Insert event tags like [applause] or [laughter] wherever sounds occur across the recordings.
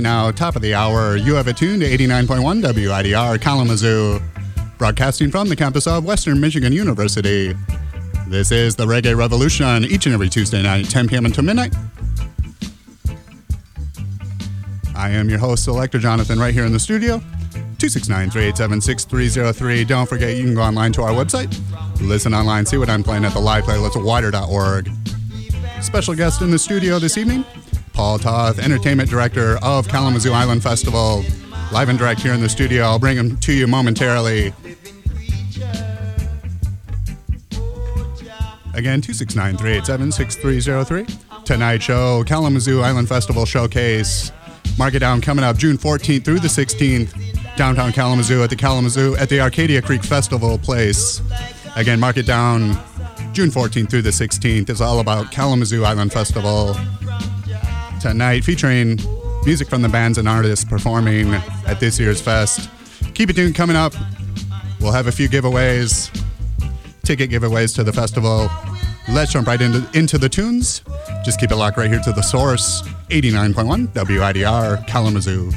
Right now, top of the hour, you have it tuned to 89.1 WIDR Kalamazoo, broadcasting from the campus of Western Michigan University. This is the Reggae Revolution each and every Tuesday night, 10 p.m. until midnight. I am your host, Selector Jonathon, right here in the studio. 269 387 6303. Don't forget, you can go online to our website, listen online, see what I'm playing at the live playlist, widr.org. Special guest in the studio this evening, Toth, Entertainment Director of Kalamazoo Island Festival, live and direct here in the studio. I'll bring him to you momentarily. Again, 269 387 6303. Tonight show, Kalamazoo Island Festival Showcase. Mark it down coming up June 14th through the 16th, downtown Kalamazoo at the Kalamazoo at the Arcadia Creek Festival place. Again, mark it down June 14th through the 16th. It's all about Kalamazoo Island Festival tonight featuring music from the bands and artists performing at this year's fest. Keep it tuned coming up. We'll have a few giveaways, ticket giveaways to the festival. Let's jump right into, into the tunes. Just keep it locked right here to the source 89.1 WIDR Kalamazoo.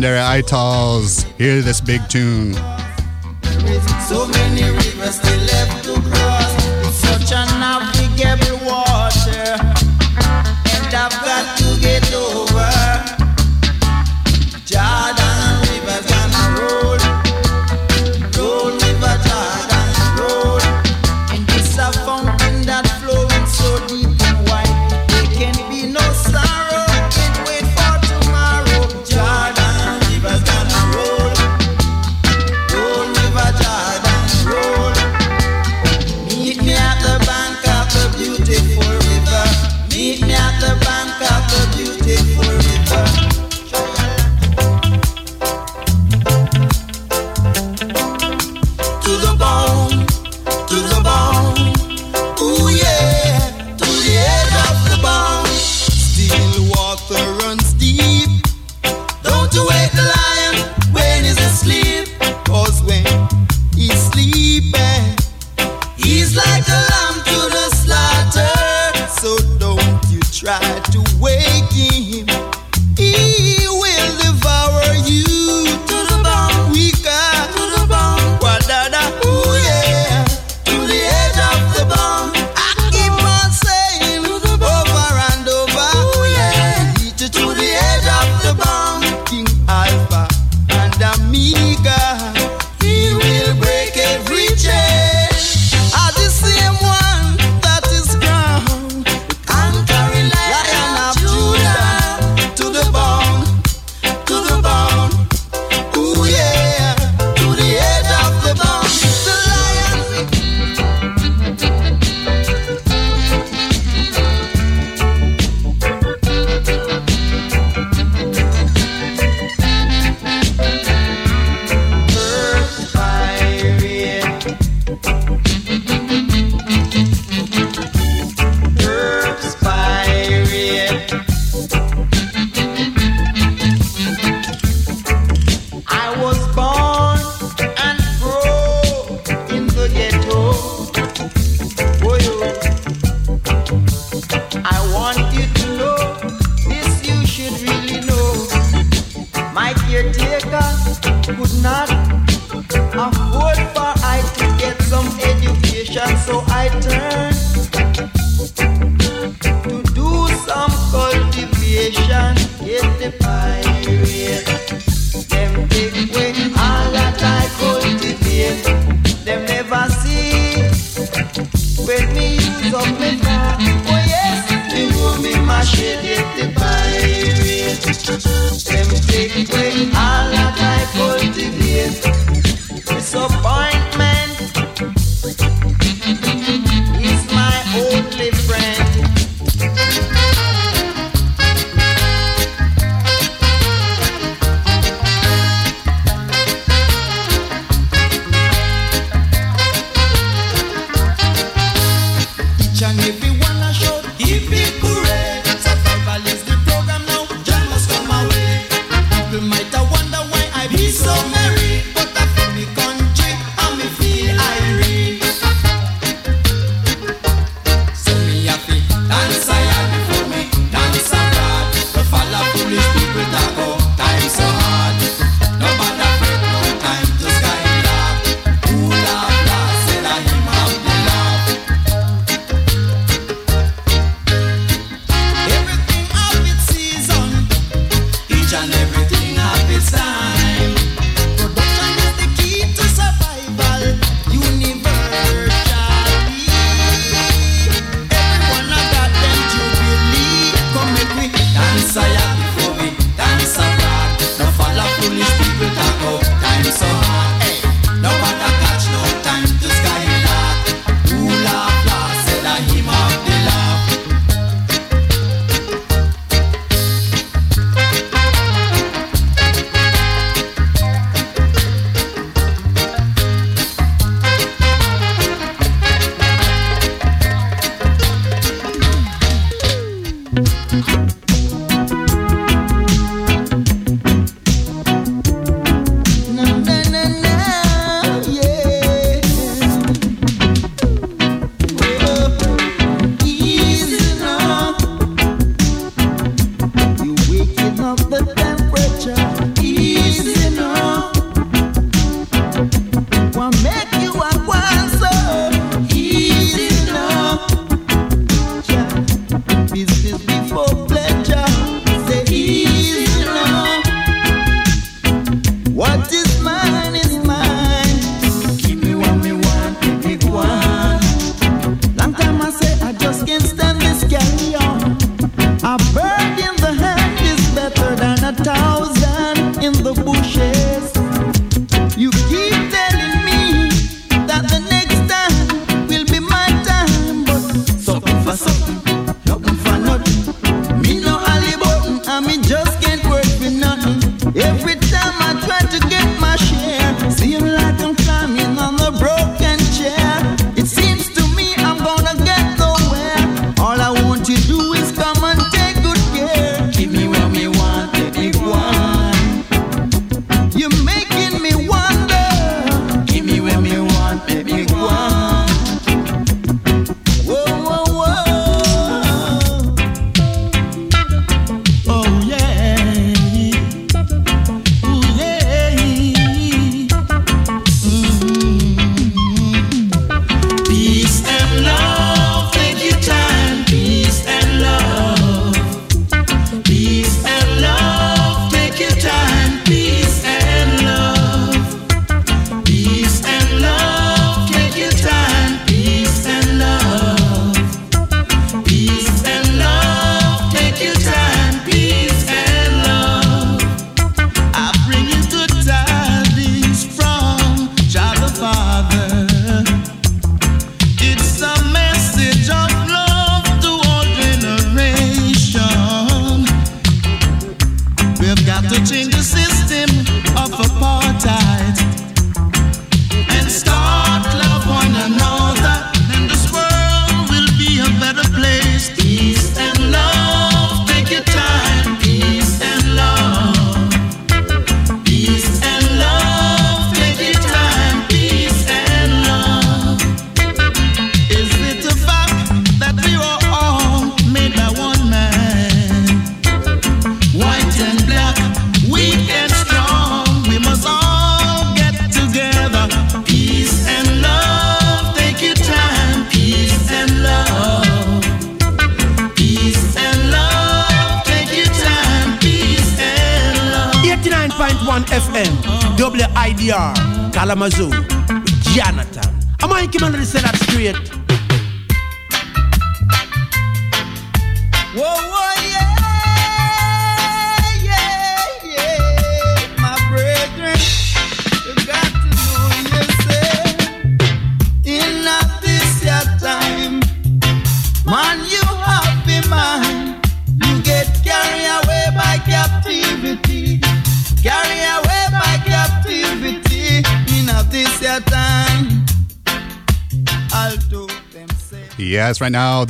Legendary Itals. Hear this big tune. So right.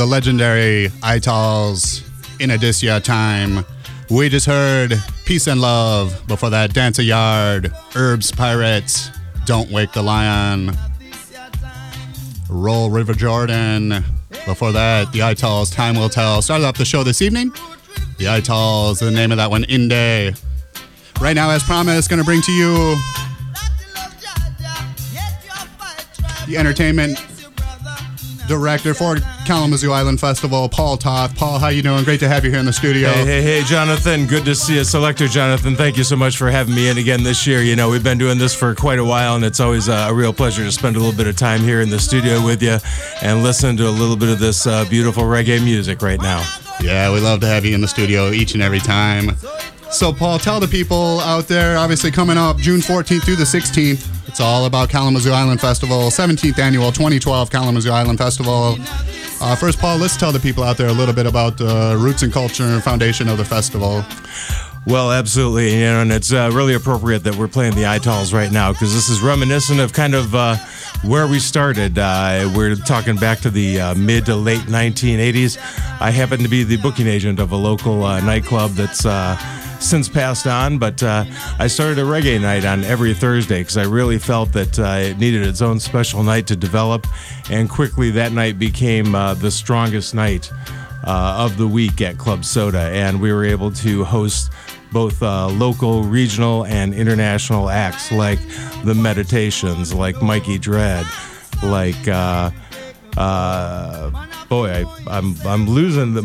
The legendary Itals In a Dis Ya Time. We just heard Peace and Love. Before that, Dance a Yard, Herbs Pirates, Don't Wake the Lion, Roll River Jordan. Before that, the Itals, Time Will Tell. Started off the show this evening. The Itals, the name of that one, In Deh. Right now, as promised, going to bring to you the entertainment director for Kalamazoo Island Festival, Paul Toth. Paul, how you doing? Great to have you here in the studio. Hey, hey, hey, Jonathon. Good to see you. Selector Jonathon, thank you so much for having me in again this year. You know, we've been doing this for quite a while, and it's always uh, a real pleasure to spend a little bit of time here in the studio with you and listen to a little bit of this uh, beautiful reggae music right now. Yeah, we love to have you in the studio each and every time. So, Paul, tell the people out there, obviously coming up June 14th through the 16th, it's all about Kalamazoo Island Festival, 17th annual 2012 Kalamazoo Island Festival. Uh, first, Paul, let's tell the people out there a little bit about the roots and culture and foundation of the festival. Well, absolutely, you know, and it's uh, really appropriate that we're playing the Itals right now because this is reminiscent of kind of uh, where we started. Uh, we're talking back to the uh, mid to late 1980s. I happen to be the booking agent of a local uh, nightclub that's uh, since passed on, but uh, I started a reggae night on every Thursday because I really felt that uh, it needed its own special night to develop, and quickly that night became uh, the strongest night uh, of the week at Club Soda, and we were able to host both uh, local, regional, and international acts like the Meditations, like Mikey Dread, like. Uh, uh, boy, I, I'm I'm losing the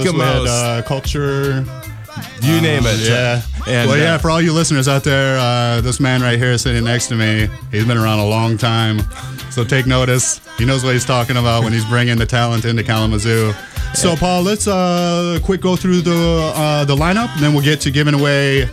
Ika we had, uh, culture. You name it. Yeah. And, well, yeah, uh, for all you listeners out there, uh, this man right here sitting next to me, he's been around a long time. So take notice. He knows what he's talking about when he's bringing the talent into Kalamazoo. So, Paul, let's uh, quick go through the uh, the lineup, and then we'll get to giving away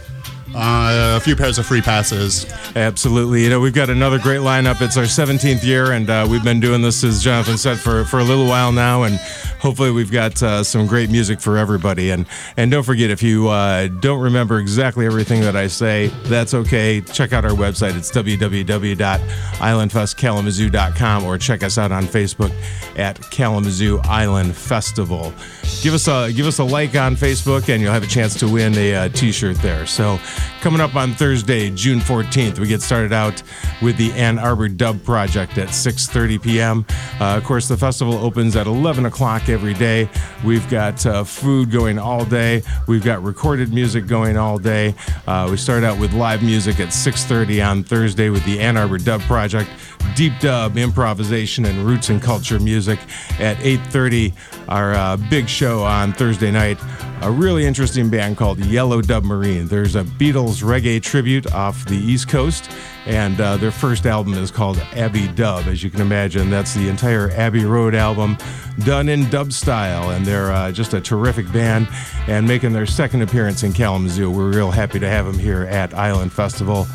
uh, a few pairs of free passes. Absolutely. You know, we've got another great lineup. It's our 17th year, and uh, we've been doing this, as Jonathon said, for, for a little while now. And hopefully, we've got uh, some great music for everybody. And and don't forget, if you uh, don't remember exactly everything that I say, that's okay. Check out our website. It's www.islandfestkalamazoo.com or check us out on Facebook at Kalamazoo Island Festival. Give us a give us a like on Facebook, and you'll have a chance to win a uh, T-shirt there. So, coming up on Thursday, June 14th, we get started out with the Ann Arbor Dub Project at 6:30 p.m. Uh, of course, the festival opens at 11 o'clock every day. We've got uh, food going all day. We've got recorded music going all day. Uh, we start out with live music at 6:30 on Thursday with the Ann Arbor Dub Project. Deep dub, improvisation, and roots and culture music at 8:30. Our uh, big show on Thursday night. A really interesting band called Yellow Dub Marine. There's a Beatles reggae tribute off the East Coast, and uh, their first album is called Abbey Dub. As you can imagine, that's the entire Abbey Road album done in dub style, and they're uh, just a terrific band and making their second appearance in Kalamazoo. We're real happy to have them here at Island Festival.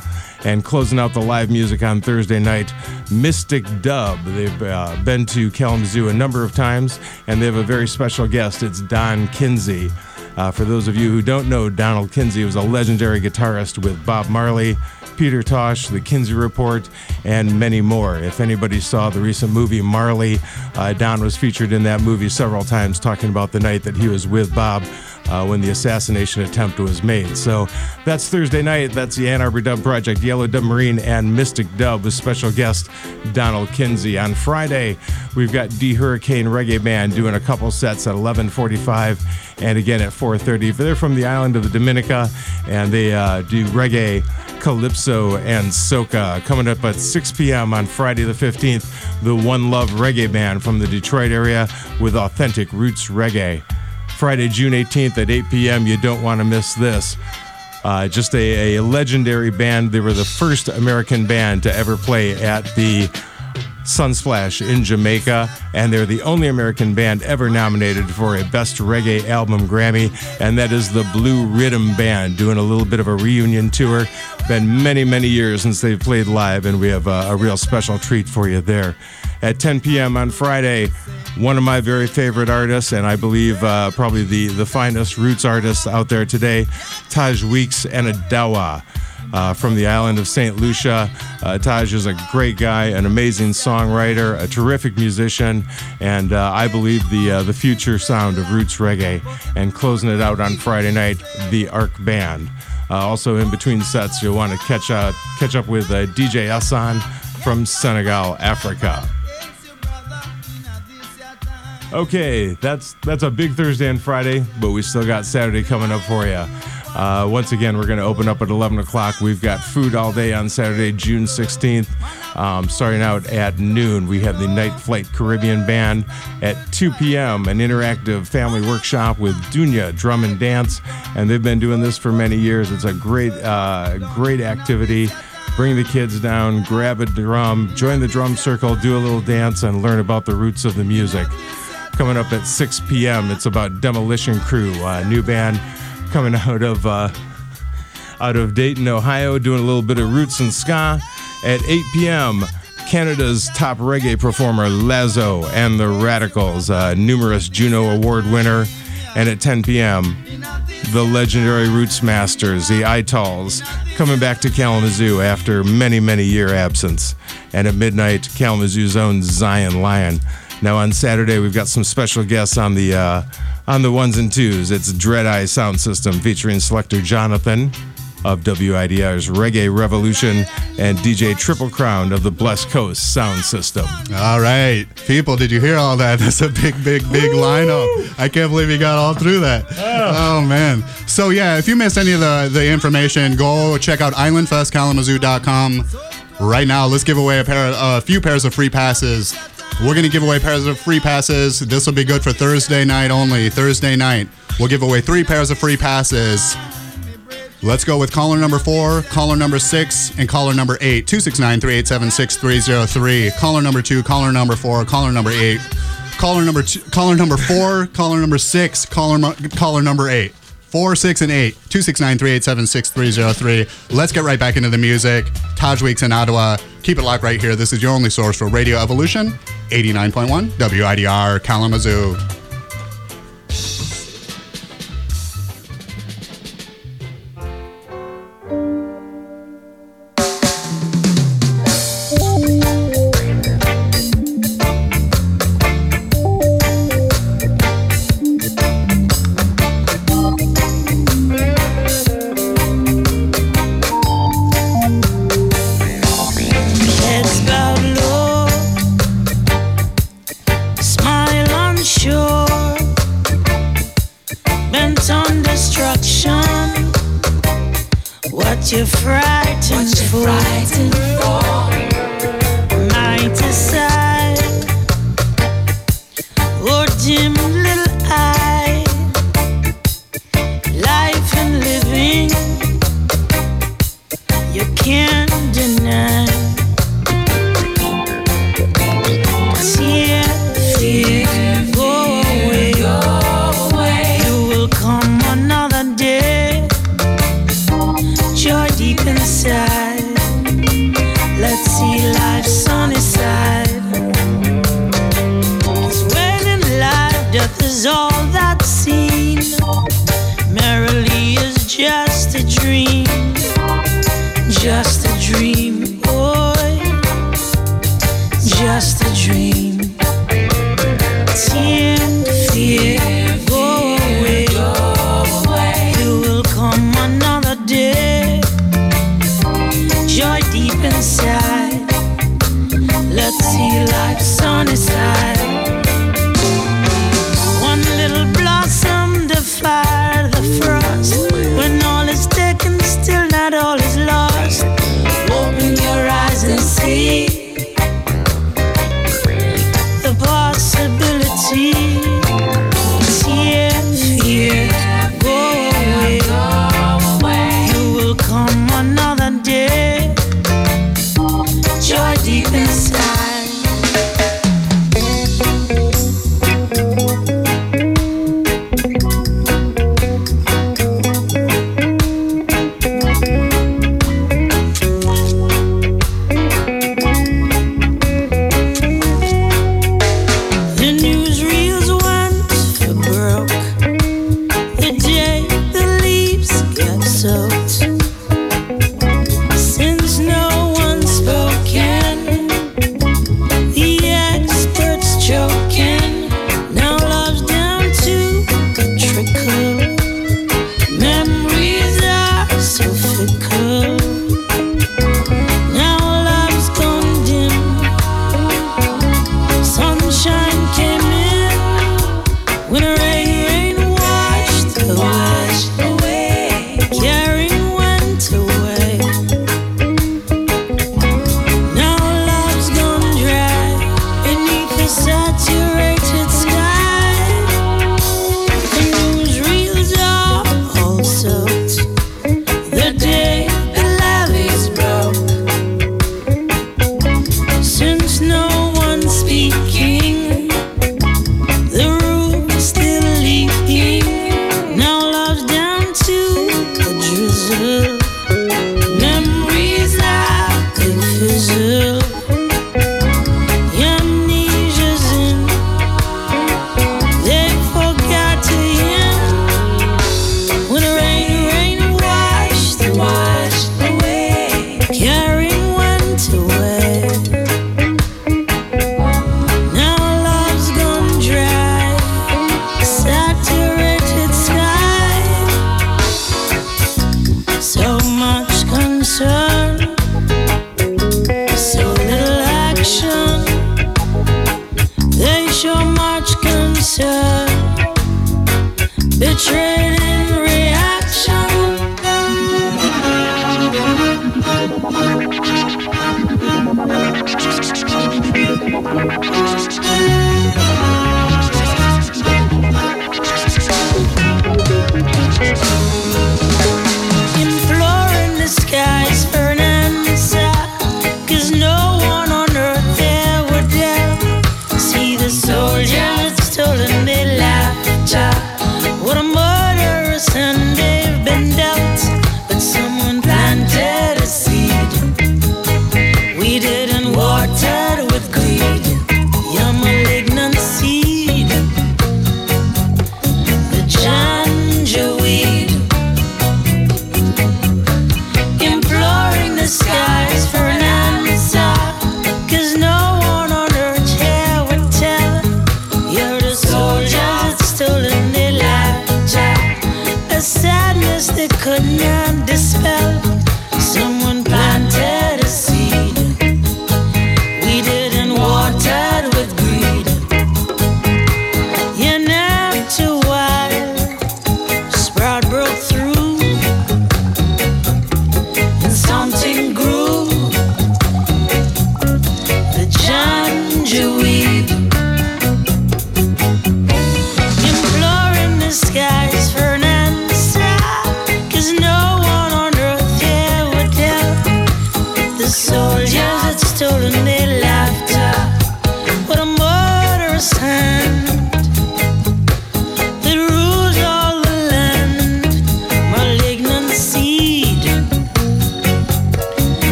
And closing out the live music on Thursday night, Mystic Dub. They've uh, been to Kalamazoo a number of times, and they have a very special guest. It's Don Kinsey. Uh, for those of you who don't know, Donald Kinsey was a legendary guitarist with Bob Marley, Peter Tosh, The Kinsey Report, and many more. If anybody saw the recent movie Marley, uh, Don was featured in that movie several times talking about the night that he was with Bob uh, when the assassination attempt was made. So that's Thursday night. That's the Ann Arbor Dub Project, Yellow Dub Marine, and Mystic Dub with special guest Donald Kinsey. On Friday, we've got D Hurricane Reggae Band doing a couple sets at 11:45 and again at 4:30. They're from the island of the Dominica, and they uh, do reggae. Calypso and Soca coming up at 6 p.m. on Friday the 15th. The One Love Reggae Band from the Detroit area with authentic roots reggae. Friday, June 18th at 8 p.m. You don't want to miss this. Uh, just a, a legendary band. They were the first American band to ever play at the Sunsplash in Jamaica, and they're the only American band ever nominated for a Best Reggae Album Grammy, and that is the Blue Riddim Band, doing a little bit of a reunion tour. Been many, many years since they've played live, and we have a, a real special treat for you there. At 10 p.m. on Friday, one of my very favorite artists, and I believe uh, probably the, the finest roots artist out there today, Taj Weekes and Adowa uh, from the island of St. Lucia. Uh, Taj is a great guy, an amazing songwriter, a terrific musician, and uh, I believe the uh, the future sound of roots reggae. And closing it out on Friday night, the Arc Band. Uh, also, in between sets, you'll want to catch up catch up with uh, DJ Hassan from Senegal, Africa. Okay, that's that's a big Thursday and Friday, but we still got Saturday coming up for you. Uh, once again, we're going to open up at 11 o'clock. We've got food all day on Saturday, June 16th. Um, starting out at noon, we have the Niteflight Caribbean Band. At 2 p.m., an interactive family workshop with Dunya Drum and Dance. And they've been doing this for many years. It's a great, uh, great activity. Bring the kids down, grab a drum, join the drum circle, do a little dance, and learn about the roots of the music. Coming up at 6 p.m., it's about Demolition Crew, new band coming out of uh, out of Dayton, Ohio, doing a little bit of roots and ska. At 8 p.m., Canada's top reggae performer Lazo and the Radicals, a numerous Juno Award winner. And at 10 p.m., the legendary Roots Masters, the Itals, coming back to Kalamazoo after many, many year absence. And at midnight, Kalamazoo's own Zion Lion. Now on Saturday, we've got some special guests on the uh, on the ones and twos. It's Dread Eye Sound System featuring Selector Jonathon of WIDR's Reggae Revolution and DJ Triple Crown of the Blessed Coast Sound System. All right, people, did you hear all that? [laughs] That's a big, big, big lineup. I can't believe you got all through that. Oh man. So yeah, if you missed any of the the information, go check out islandfestkalamazoo.com. Right now, let's give away a pair, a few pairs of free passes. We're gonna give away pairs of free passes. This will be good for Thursday night only. Thursday night, we'll give away three pairs of free passes. Let's go with caller number four, caller number six, and caller number eight. 269 387 6303. Caller number two, caller number four, caller number eight. Caller number two, caller number four, [laughs] caller number six, caller, caller number eight. Four, six, and eight. 269 387 6303. Let's get right back into the music. Taj Weekes in Adowa. Keep it locked right here. This is your only source for Radio Evolution, 89.1 WIDR Kalamazoo.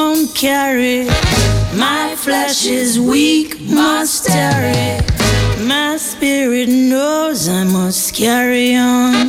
Won't carry. My flesh is weak, must tarry. My spirit knows I must carry on.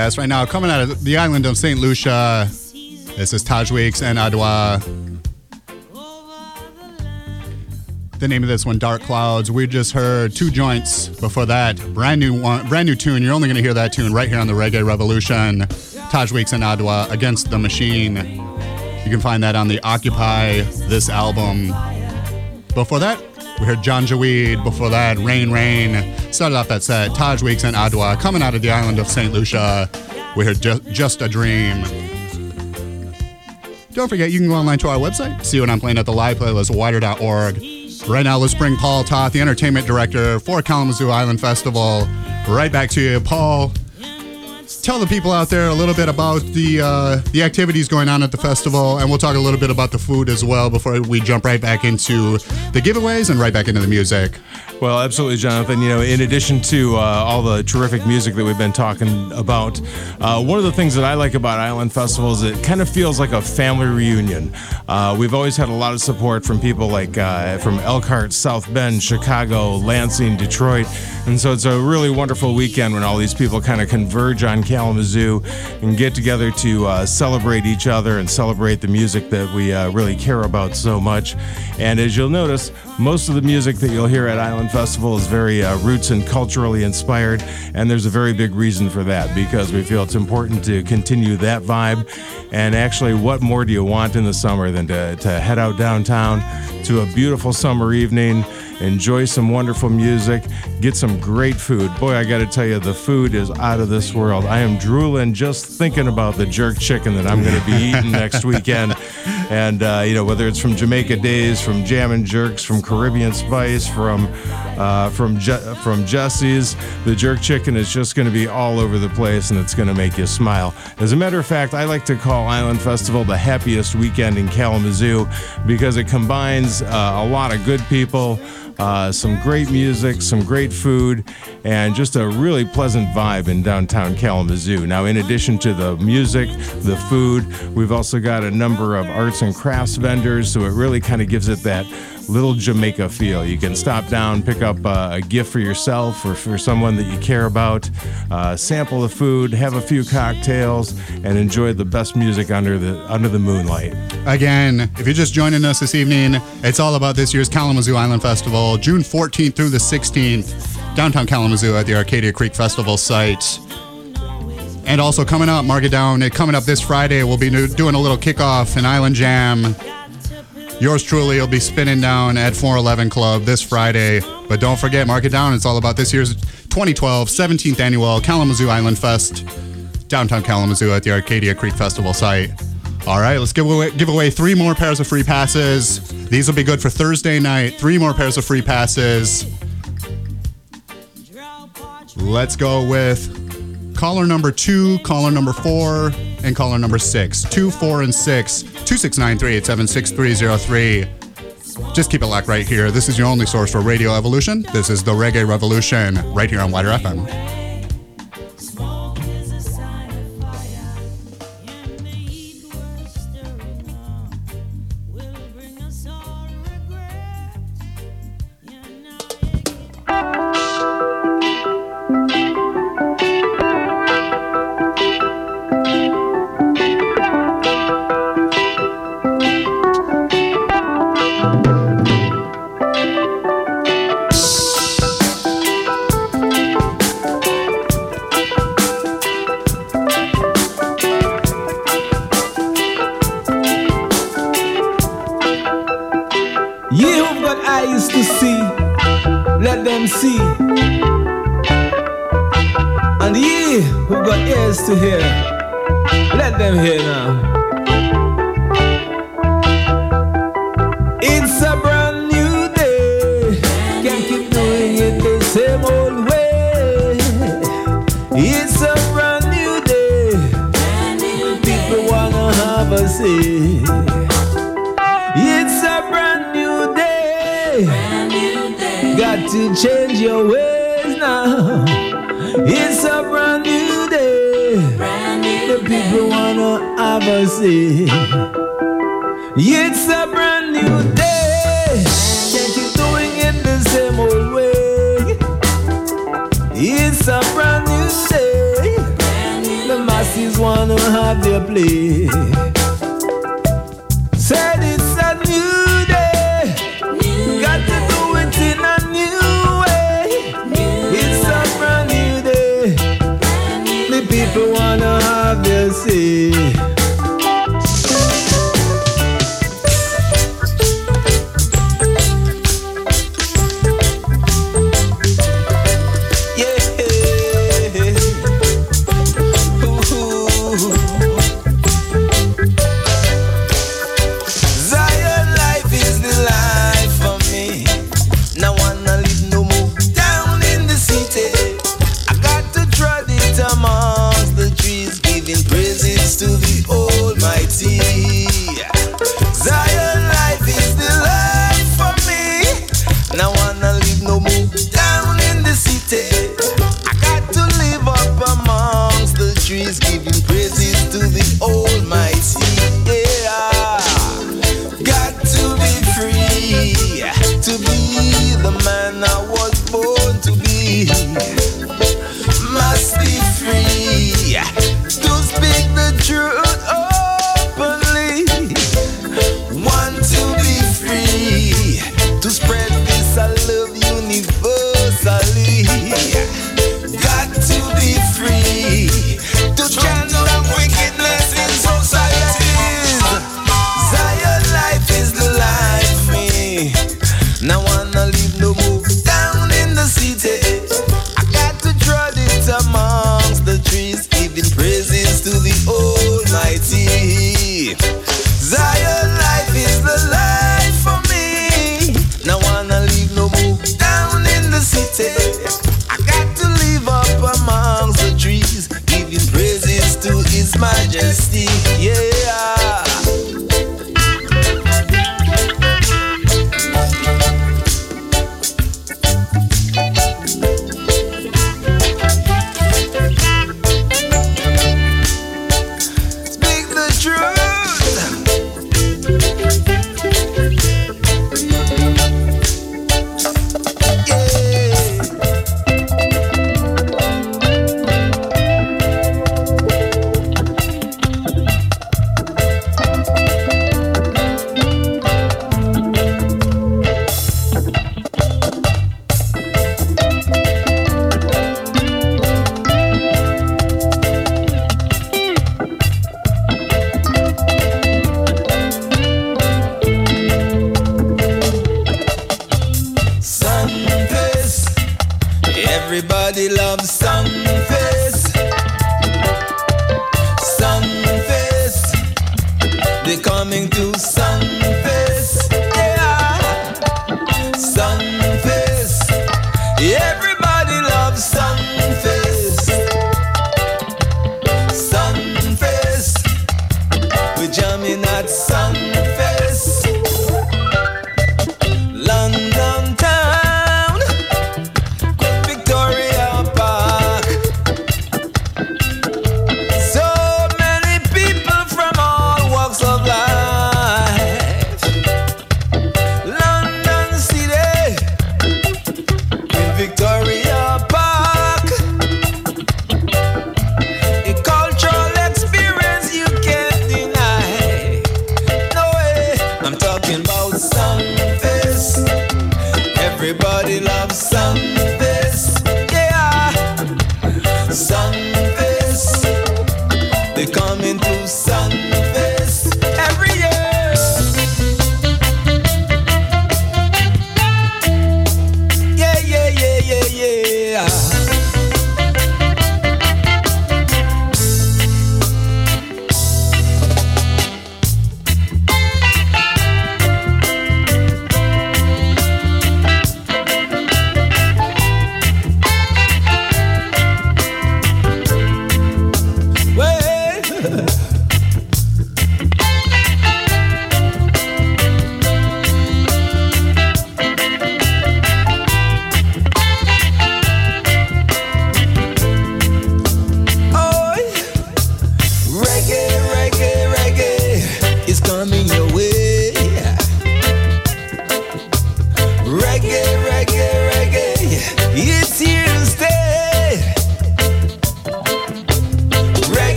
Right now, coming out of the island of St. Lucia, this is Taj Weekes and Adowa. The name of this one, Dark Clouds. We just heard two joints before that. Brand new one, brand new tune. You're only going to hear that tune right here on the Reggae Revolution. Taj Weekes and Adowa, Against the Machine. You can find that on the Occupy This album. Before that, we heard Janjaweed. Before that, Rain Rain. Started off that set, Taj Weekes and Adowa. Coming out of the island of St. Lucia, we heard Ju- Just a Dream. Don't forget, you can go online to our website, see what I'm playing at the live playlist, widr.org. Right now, let's bring Paul Toth, the entertainment director for Kalamazoo Island Festival, right back to you. Paul, tell the people out there a little bit about the uh, the activities going on at the festival, and we'll talk a little bit about the food as well before we jump right back into the giveaways and right back into the music. Well, absolutely, Jonathon. You know, in addition to uh, all the terrific music that we've been talking about, uh, one of the things that I like about Island Festival is it kind of feels like a family reunion. Uh, we've always had a lot of support from people like uh, from Elkhart, South Bend, Chicago, Lansing, Detroit, and so it's a really wonderful weekend when all these people kind of converge on Kalamazoo and get together to uh, celebrate each other and celebrate the music that we uh, really care about so much. And as you'll notice, most of the music that you'll hear at Island Festival is very uh, roots and culturally inspired, and there's a very big reason for that because we feel it's important to continue that vibe. And actually, what more do you want in the summer than to, to head out downtown to a beautiful summer evening? Enjoy some wonderful music, get some great food. Boy, I got to tell you, the food is out of this world. I am drooling just thinking about the jerk chicken that I'm going to be [laughs] eating next weekend. And, uh, you know, whether it's from Jamaica Days, from Jam and Jerks, from Caribbean Spice, from uh, from Je- from Jesse's, the jerk chicken is just going to be all over the place and it's going to make you smile. As a matter of fact, I like to call Island Festival the happiest weekend in Kalamazoo because it combines uh, a lot of good people uh, some great music, some great food, and just a really pleasant vibe in downtown Kalamazoo. Now, in addition to the music, the food, we've also got a number of arts and crafts vendors, so it really kind of gives it that little Jamaica feel. You can stop down, pick up uh, a gift for yourself or for someone that you care about, uh, sample the food, have a few cocktails, and enjoy the best music under the under the moonlight. Again, if you're just joining us this evening, it's all about this year's Kalamazoo Island Festival, June 14th through the 16th, downtown Kalamazoo at the Arcadia Creek Festival site. And also coming up, mark it down, coming up this Friday, we'll be doing a little kickoff, an island jam Yours truly will be spinning down at 411 Club this Friday. But don't forget, mark it down. It's all about this year's 2012 17th annual Kalamazoo Island Fest, downtown Kalamazoo at the Arcadia Creek Festival site. All right, let's give away, give away three more pairs of free passes. These will be good for Thursday night. Three more pairs of free passes. Let's go with caller number two, caller number four, and caller number six. Two, four, and six. 269 387 6303. Just keep it locked right here. This is your only source for Radio Evolution. This is the Reggae Revolution right here on WIDR FM.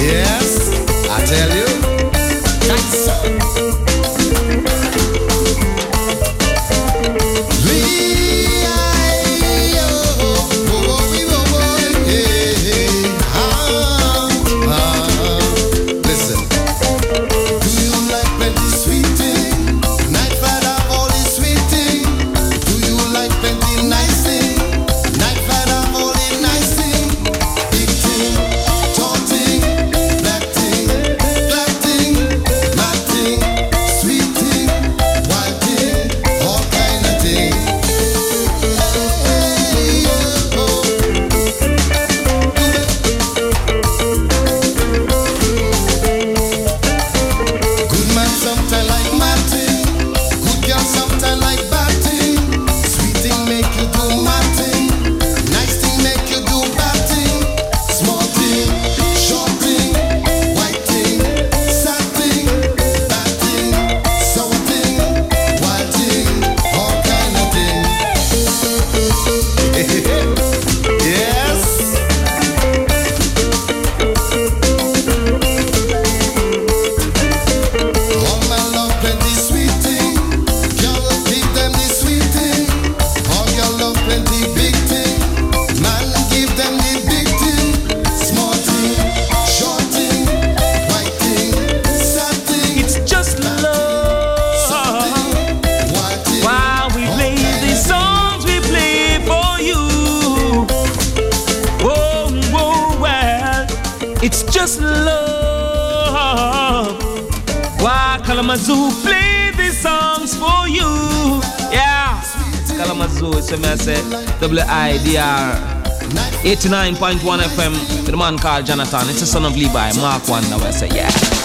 Yes, I tell you. Jackson 89.1 FM with a man called Jonathon. It's the son of Levi, Mark Wanda. I say, yeah.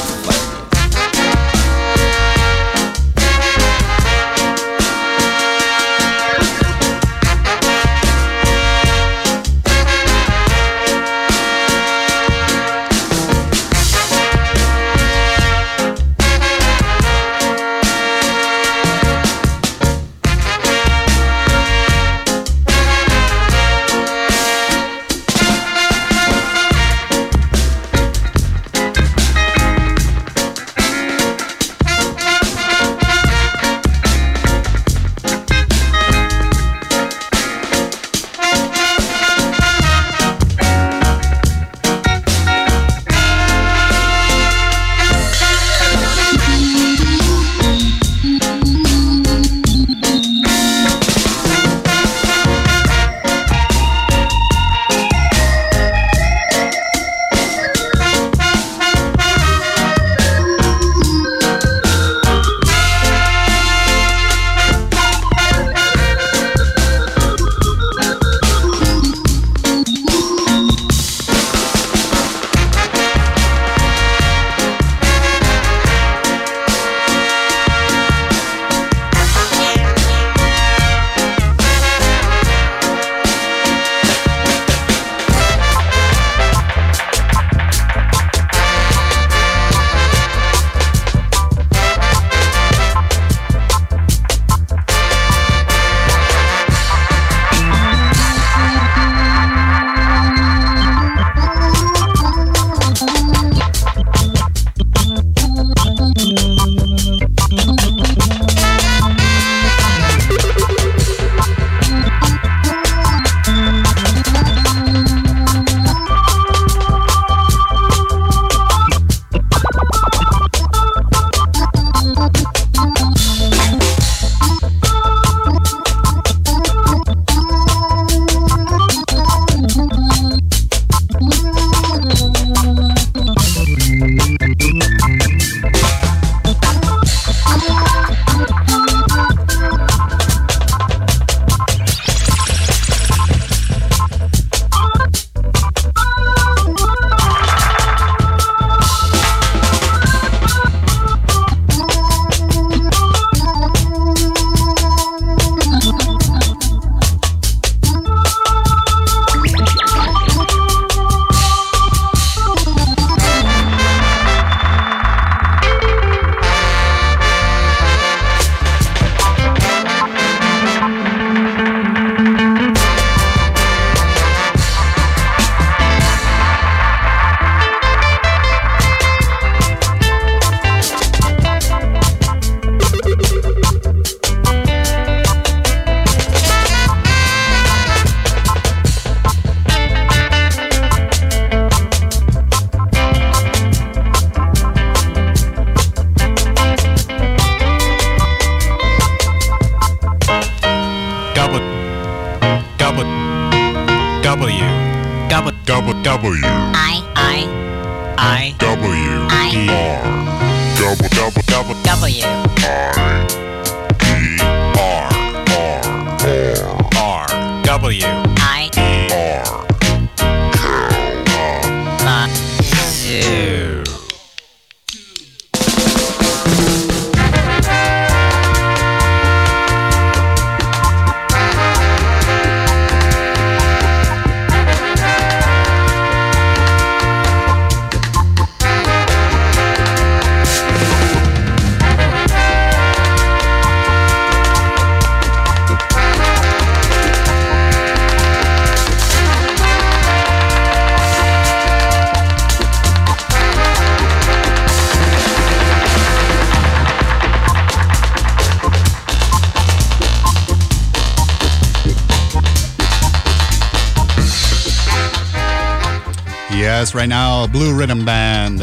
Yes, right now, Blue Riddim Band.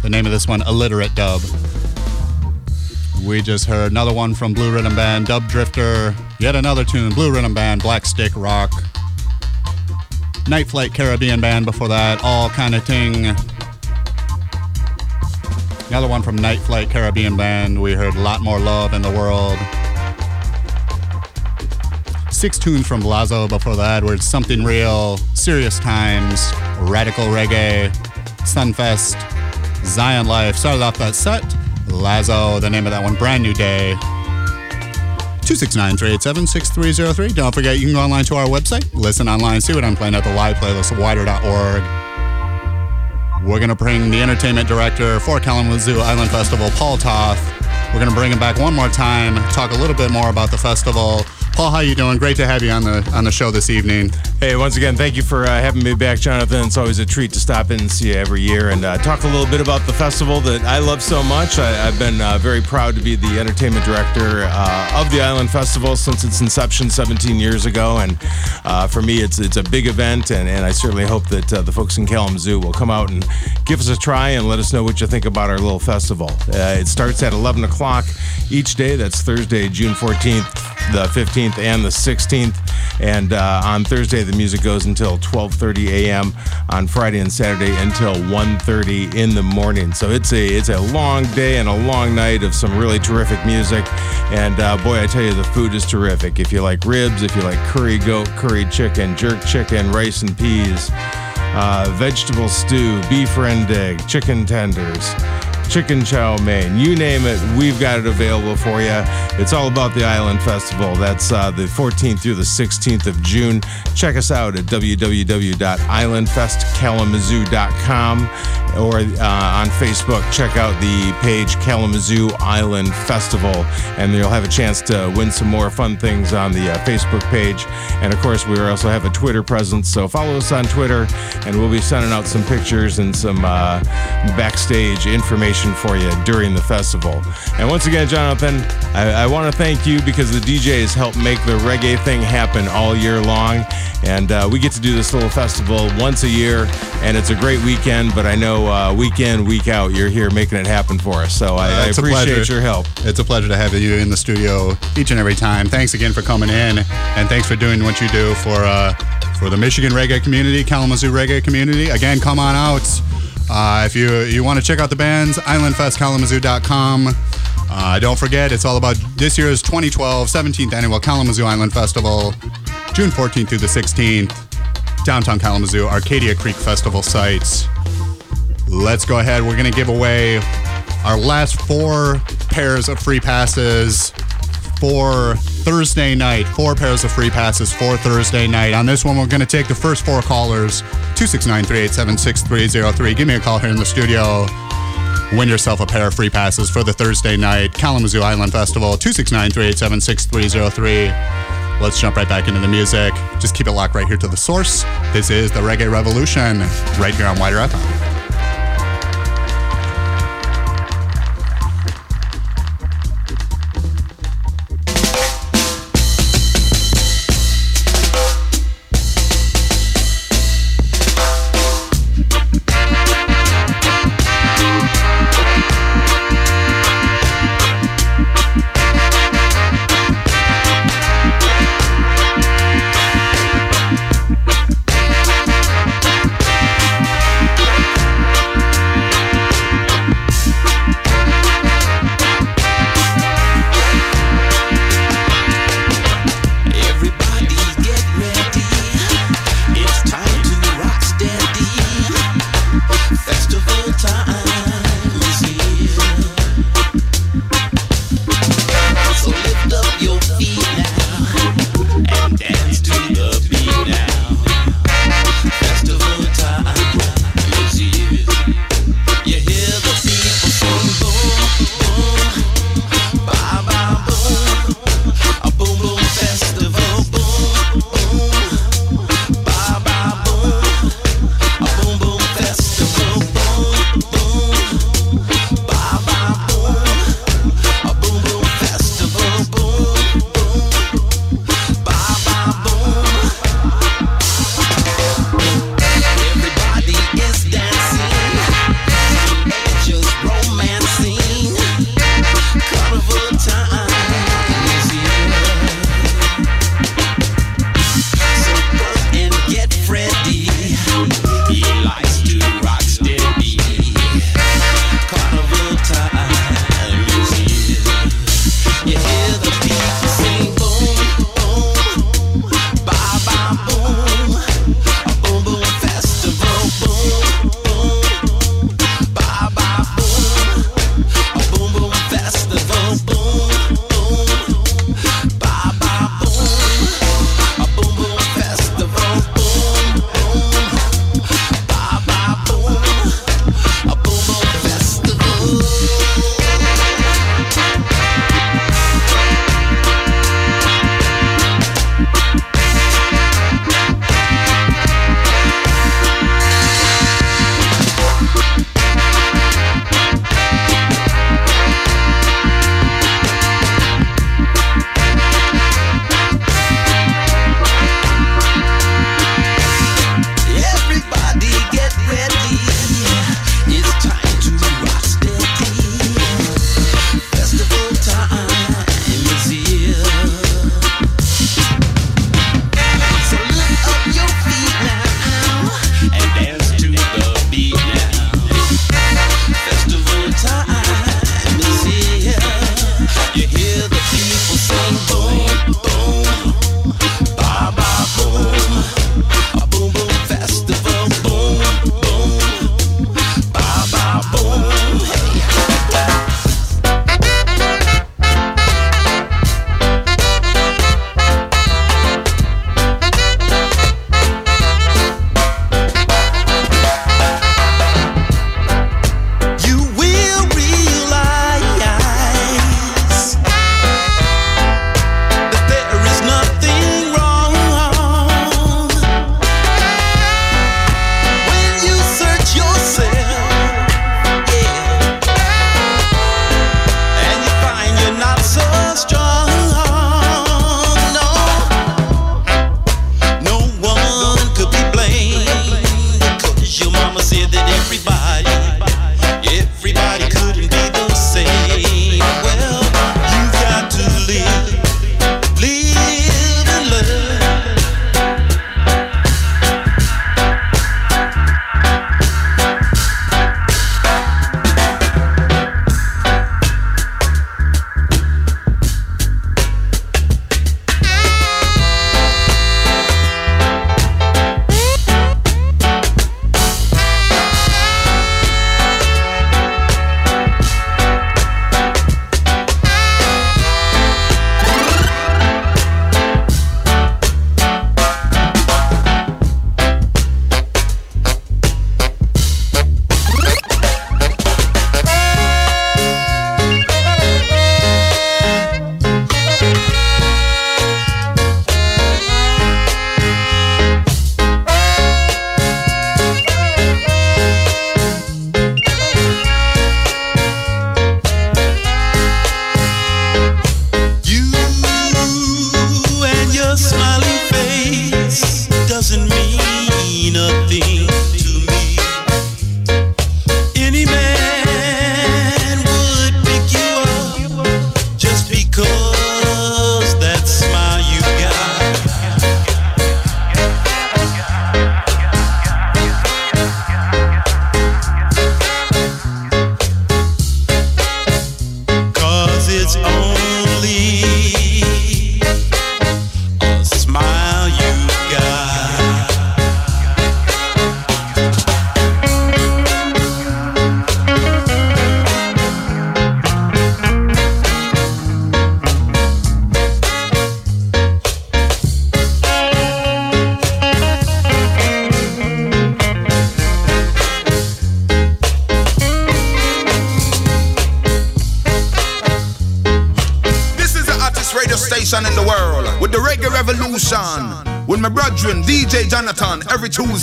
The name of this one, Illiterate Dub. We just heard another one from Blue Riddim Band, Dub Drifter. Yet another tune, Blue Riddim Band, Black Stick Rock. Niteflight Caribbean Band before that, All Kind of Ting. Another one from Niteflight Caribbean Band. We heard A Lot More Love in the World. Six tunes from Lazo before that were Something Real, Serious Times, Radikal Reggae, Sunfest, Zion Life. Started off that set. Lazo, the name of that one, Brand New Day. 269 387 6303. Don't forget, you can go online to our website, listen online, see what I'm playing at the live playlist widr.org. We're going to bring the entertainment director for Kalamazoo Island Festival, Paul Toth. We're going to bring him back one more time, talk a little bit more about the festival. Paul, how you doing? Great to have you on the on the show this evening. Hey, once again, thank you for uh, having me back, Jonathon. It's always a treat to stop in and see you every year and uh, talk a little bit about the festival that I love so much. I, have been uh, very proud to be the entertainment director uh, of the Island Festival since its inception 17 years ago. And uh, for me, it's it's a big event, and, and I certainly hope that uh, the folks in Kalamazoo will come out and give us a try and let us know what you think about our little festival. it starts at 11 o'clock each day. That's Thursday, June 14th, the 15th, and the 16th. And on Thursday, the music goes until 12:30 a.m. on Friday and Saturday until 1:30 in the morning. So it's a it's a long day and a long night of some really terrific music. And uh, boy, I tell you, the food is terrific. If you like ribs, if you like curry goat, curry chicken, jerk chicken, rice and peas, uh, vegetable stew, beef rendang, chicken tenders chicken chow mein, you name it, we've got it available for you. It's all about the Island Festival. That's uh, the 14th through the 16th of June. Check us out at www.islandfestkalamazoo.com or uh, on Facebook. Check out the page Kalamazoo Island Festival, and you'll have a chance to win some more fun things on the uh, Facebook page. And of course, we also have a Twitter presence, so follow us on Twitter, and we'll be sending out some pictures and some uh, backstage information for you during the festival. And once again, Jonathon, I, I want to thank you because the DJs help make the reggae thing happen all year long. And uh, we get to do this little festival once a year, and it's a great weekend. But I know uh, week in, week out, you're here making it happen for us. So I, I appreciate your help. It's a pleasure to have you in the studio each and every time. Thanks again for coming in, and thanks for doing what you do for uh, for the Michigan reggae community, Kalamazoo reggae community. Again, come on out. Uh, if you you want to check out the bands, islandfestkalamazoo.com. Uh, don't forget, it's all about this year's 2012 17th annual Kalamazoo Island Festival, June 14th through the 16th, downtown Kalamazoo, Arcadia Creek Festival sites. Let's go ahead. We're going to give away our last four pairs of free passes for Thursday night. Four pairs of free passes for Thursday night. On this one, we're going to take the first four callers 269 387 6303. Give me a call here in the studio. Win yourself a pair of free passes for the Thursday night Kalamazoo Island Festival 269 387 6303. Let's jump right back into the music. Just keep it locked right here to the source. This is the Reggae Revolution right here on WIDR FM.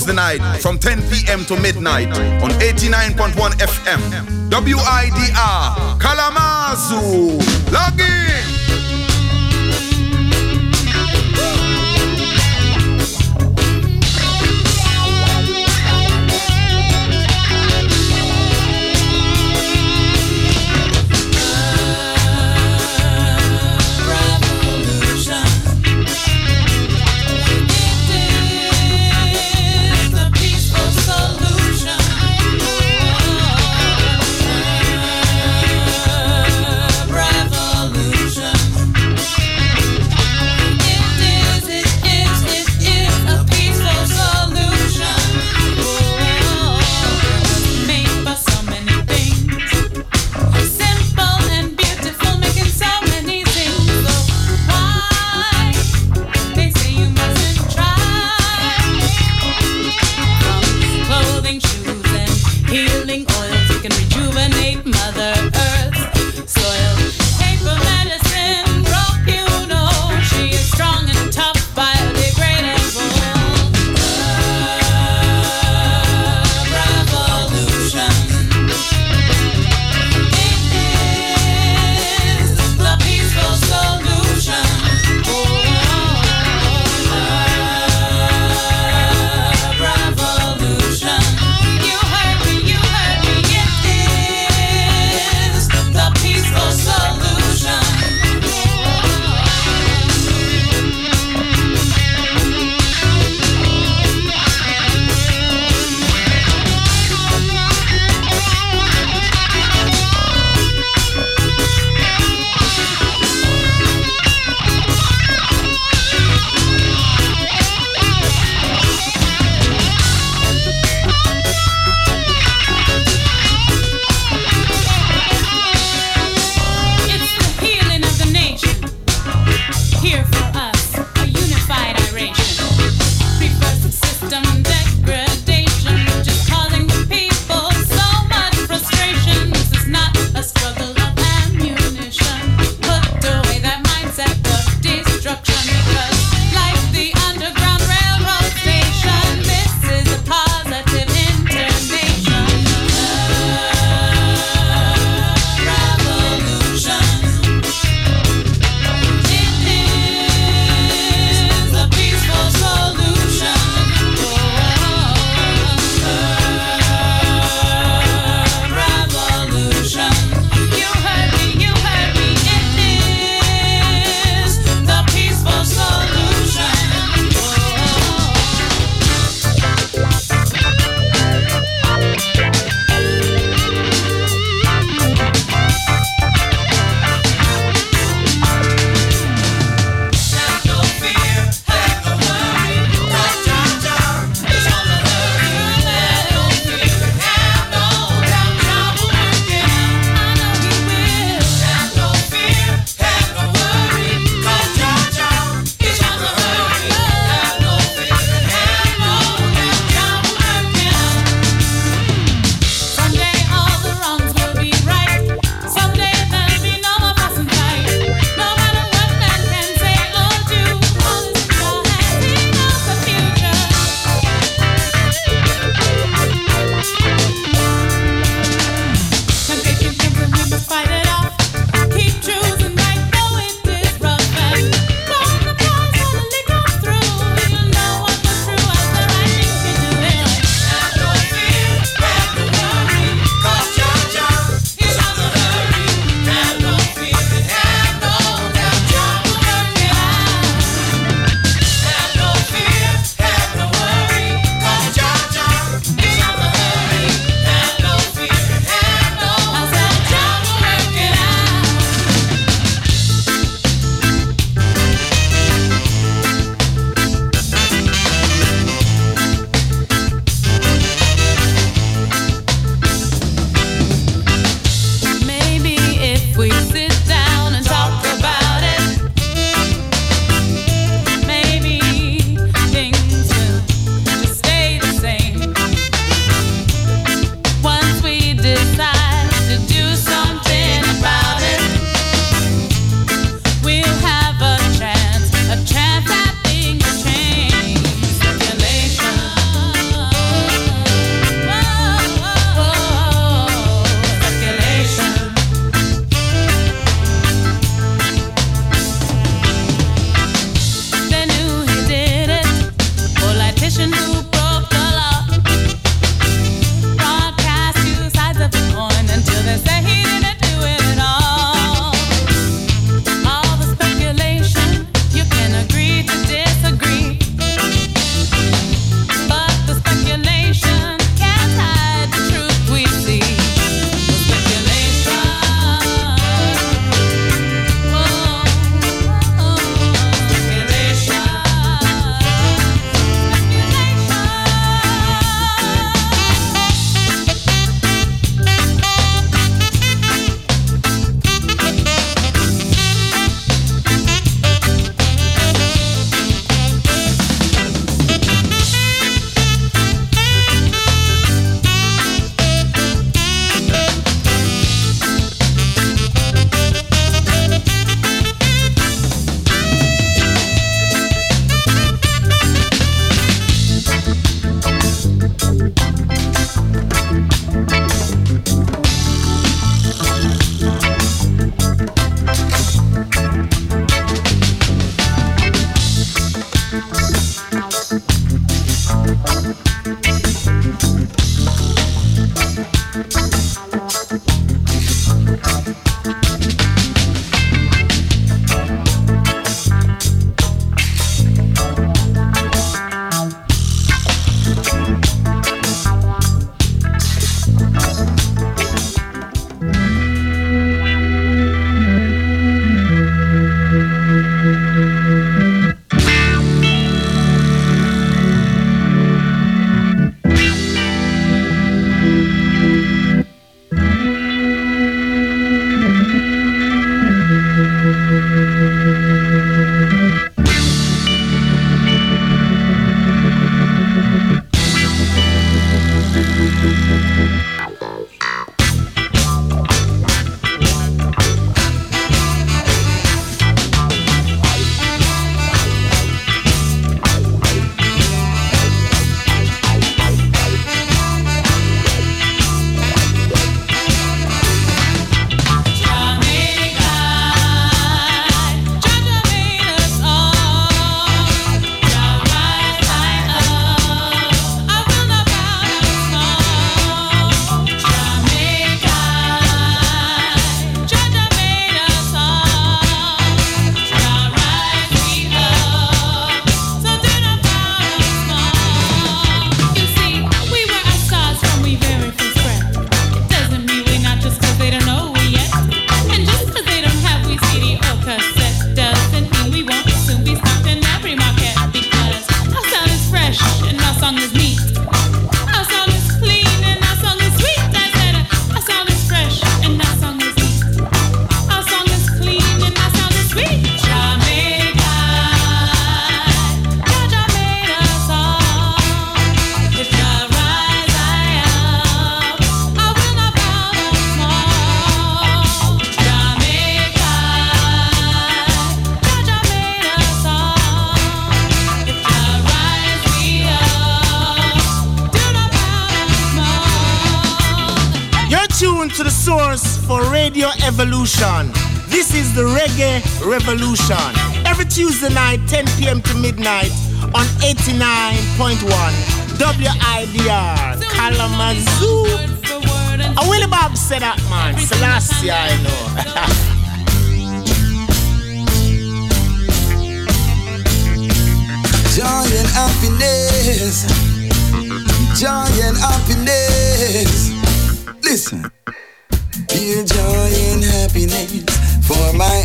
the night from 10 p.m. to midnight on 89.1 FM. WIDR Kalamazoo.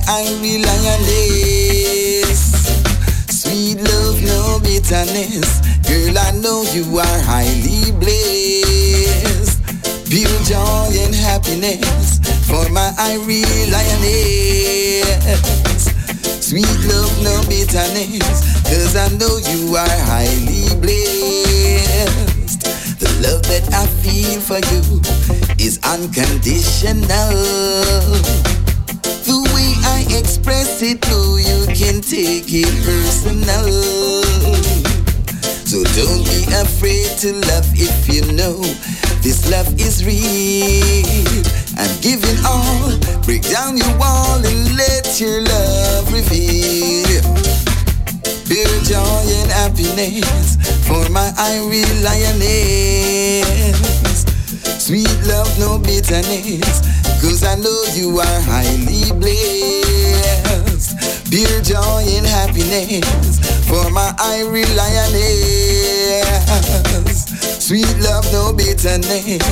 For my angry lioness. Sweet love, no bitterness. Girl, I know you are highly blessed. Pure joy and happiness for my angry lioness. Sweet love, no bitterness. Cause I know you are highly blessed. The love that I feel for you is unconditional. I express it, no, you can take it personal. So don't be afraid to love if you know this love is real. I'm giving all, break down your wall and let your love reveal. Pure joy and happiness for my Irish lioness. Sweet love, no bitterness, cause I know you are highly blessed. Pure joy and happiness for my Irish lioness. Sweet love, no bitterness,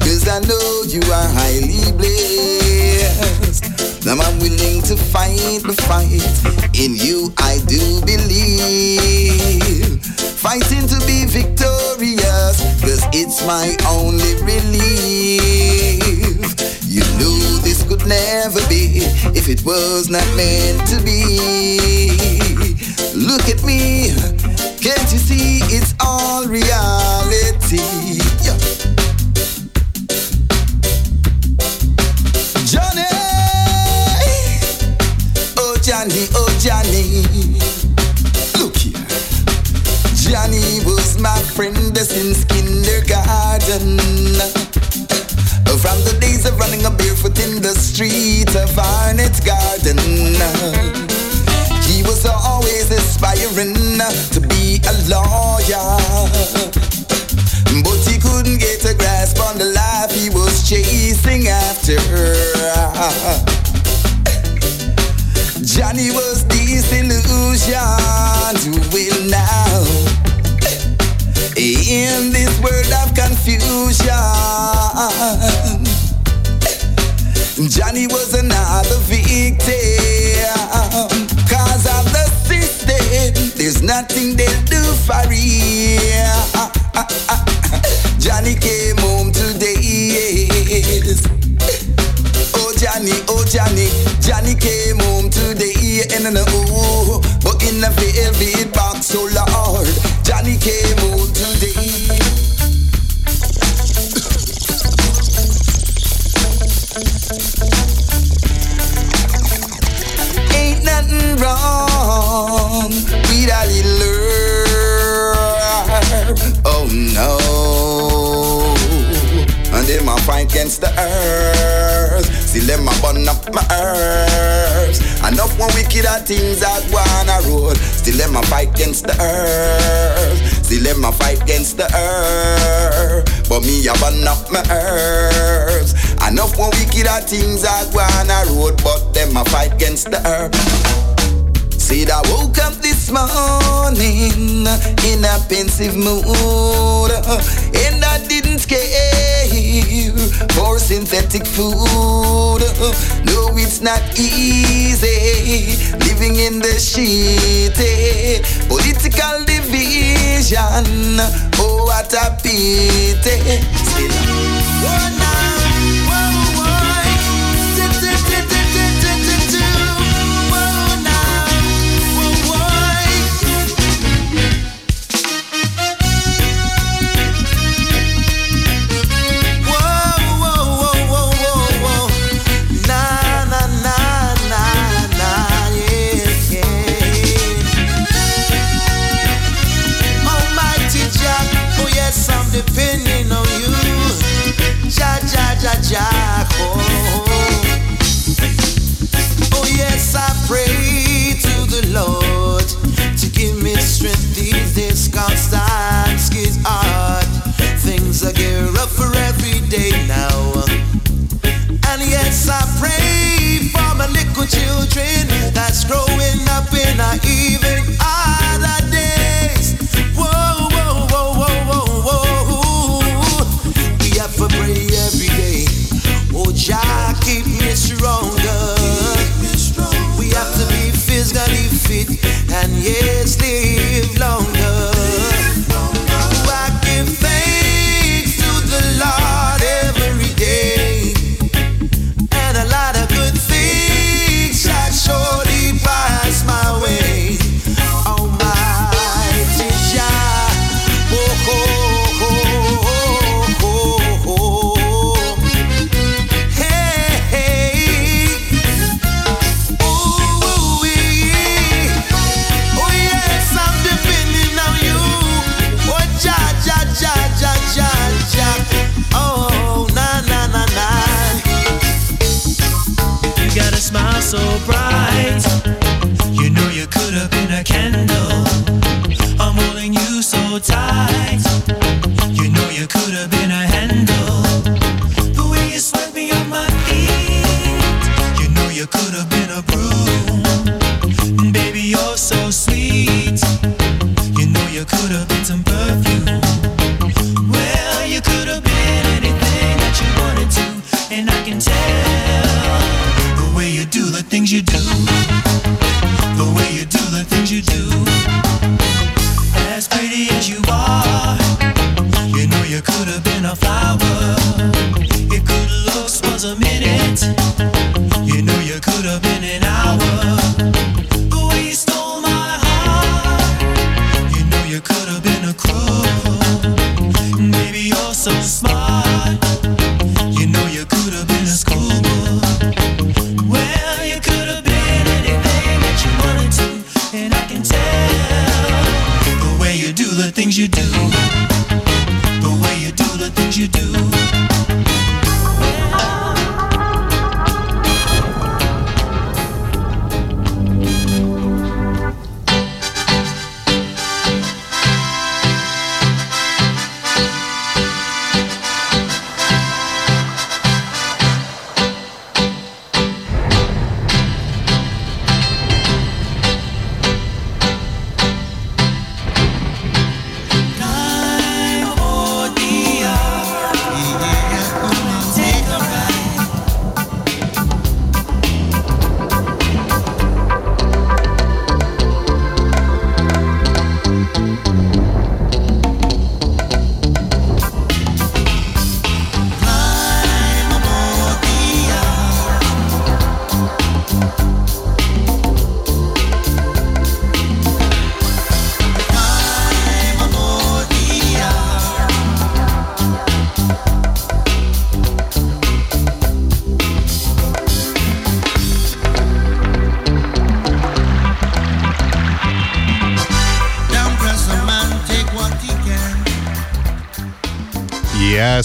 cause I know you are highly blessed. Now I'm willing to fight the fight. In you I do believe. Fighting to be victorious, cause it's my only relief. You knew this could never be if it was not meant to be. Look at me, can't you see it's all reality? Yeah. Johnny, oh Johnny, oh Johnny. Johnny was my friend since kindergarten. From the days of running a barefoot in the street of Arnett Garden. He was always aspiring to be a lawyer. But he couldn't get a grasp on the life he was chasing after. Johnny was disillusioned will now in this world of confusion. Johnny was another victim cause of the system. There's nothing they'll do for real. Johnny came home today. Johnny, oh Johnny, Johnny came home today and in a oh, but in a velvet box, so oh Johnny came home today. Ain't nothing wrong with a little herb. Oh no fight against the earth. Still them a burn up my earth. Enough one wicked things that go on a road. Still them a fight against the earth. Still them a fight against the earth. But me a burn up my earth. Enough one wicked things that go on a road. But them a fight against the earth. Said I woke up this morning in a pensive mood And I didn't for synthetic food. No, it's not easy living in the shitty Political division, oh what a pity. Still, and yes, live longer.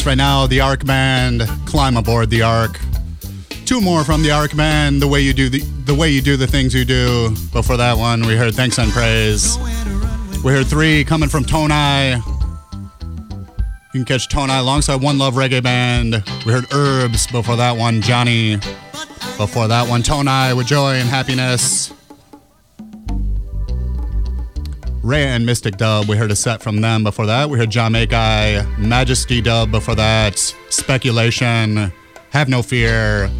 Right now, the Arc Band, Climb Aboard the Arc. Two more from the Arc Band, the way you do the, the way you do the things you do. Before that one, we heard Thanks and Praise. We heard three coming from Tonai. You can catch Tonai alongside One Love Reggae Band. We heard Herbs before that one, Johnny. Before that one, Tonai with Joy and Happiness. Rhea and Mystic Dub, we heard a set from them before that. We heard Jamaica, Majesty Dub before that. Speculation, Have No Fear.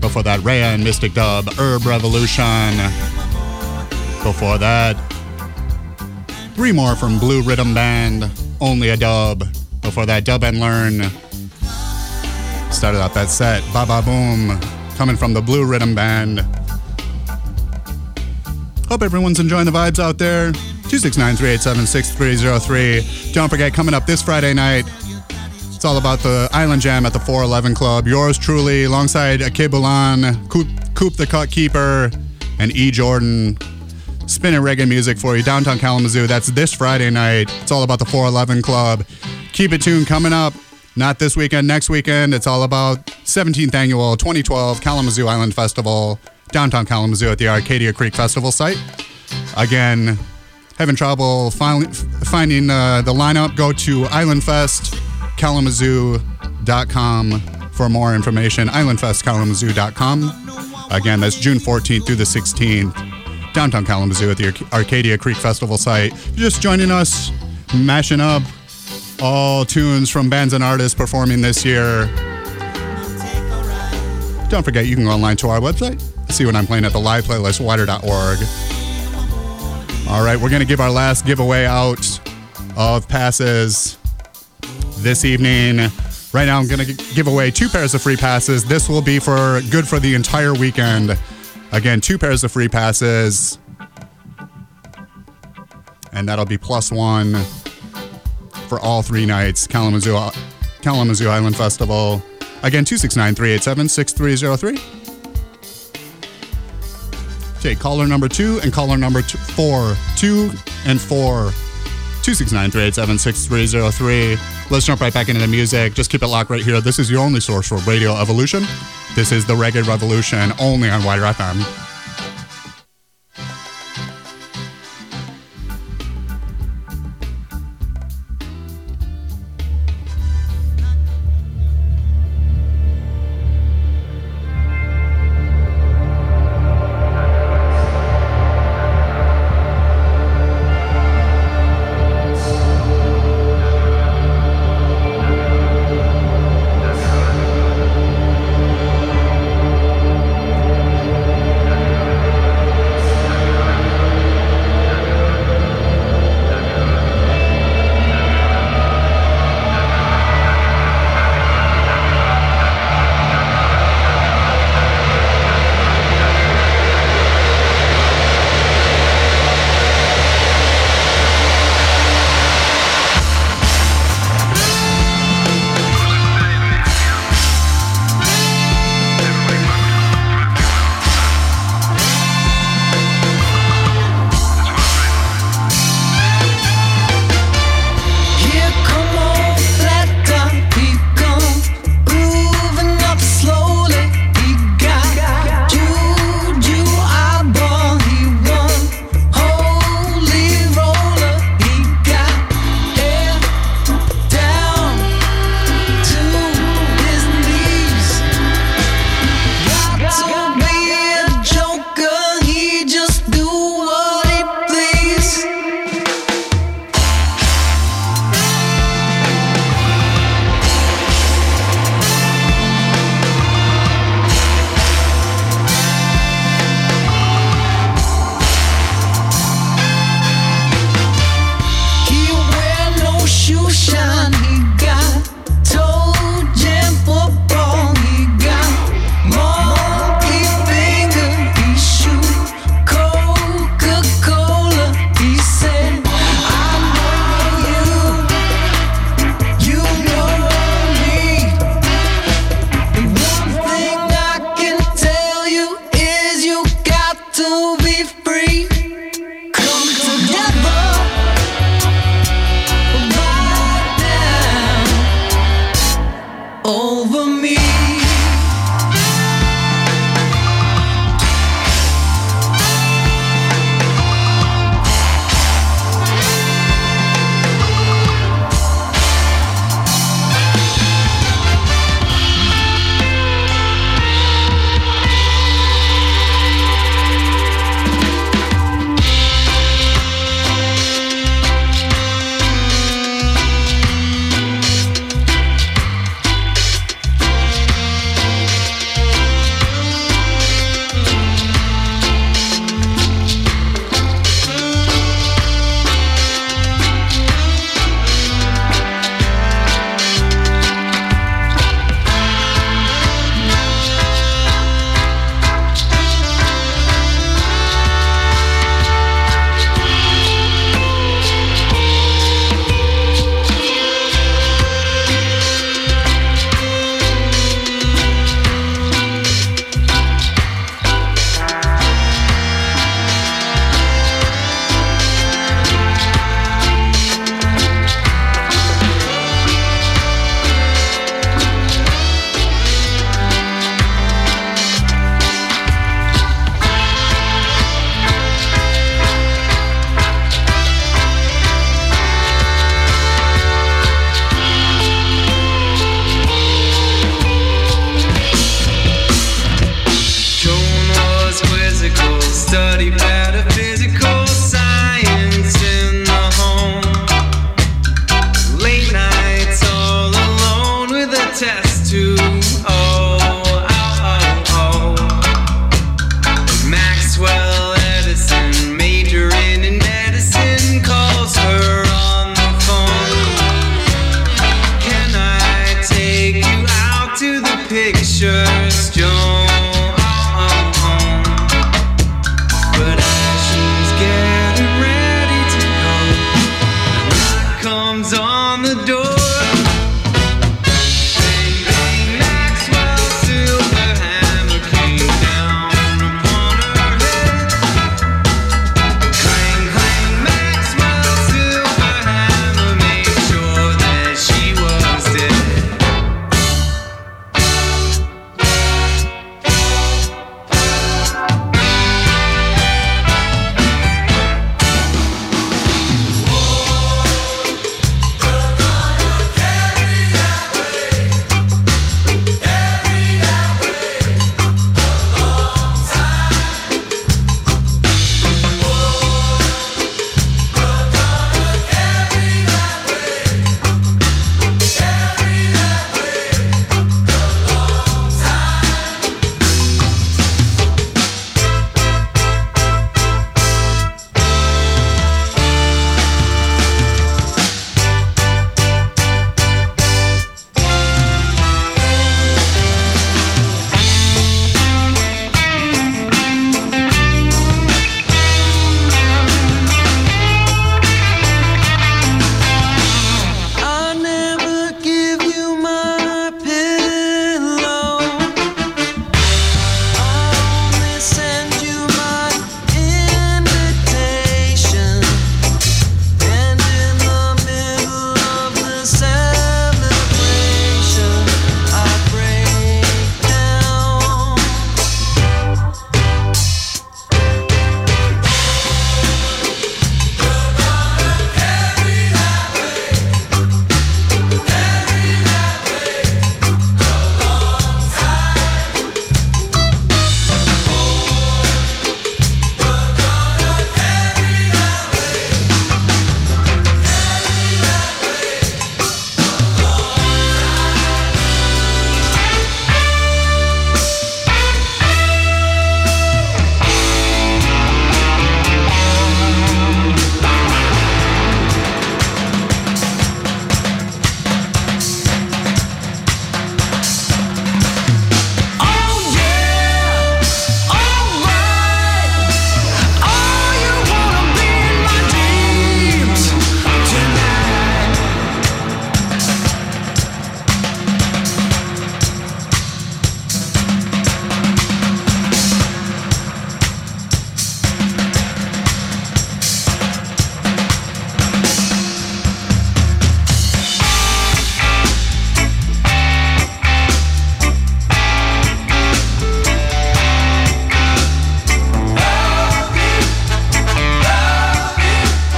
Before that, Rhea and Mystic Dub, Herb Revolution. Before that, three more from Blue Riddim Band, Only a Dub. Before that, Dub and Learn. Started out that set, Baba Boom, coming from the Blue Riddim Band. Hope everyone's enjoying the vibes out there. 269-387-6303. Don't forget, coming up this Friday night, it's all about the Island Jam at the 411 Club. Yours truly, alongside Akebulan, Coop, Coop the Cut Keeper, and E. Jordan. Spinning reggae music for you, downtown Kalamazoo. That's this Friday night. It's all about the 411 Club. Keep it tuned coming up. Not this weekend, next weekend. It's all about 17th annual 2012 Kalamazoo Island Festival, downtown Kalamazoo at the Arcadia Creek Festival site. Again, having trouble find, finding uh, the lineup, go to islandfestkalamazoo.com for more information. islandfestkalamazoo.com. Again, that's June 14th through the 16th, downtown Kalamazoo at the Arcadia Creek Festival site. Just joining us, mashing up all tunes from bands and artists performing this year. Don't forget, you can go online to our website, see what I'm playing at the live playlist, widr.org. All right, we're going to give our last giveaway out of passes this evening. Right now, I'm going to give away two pairs of free passes. This will be for good for the entire weekend. Again, two pairs of free passes. And that'll be plus one for all three nights. Kalamazoo, Kalamazoo Island Festival. Again, 269 387 6303. Take caller number two and caller number two, four. Two and four. 269 387 6303. Let's jump right back into the music. Just keep it locked right here. This is your only source for Radio Evolution. This is the Reggae Revolution only on WIDR FM.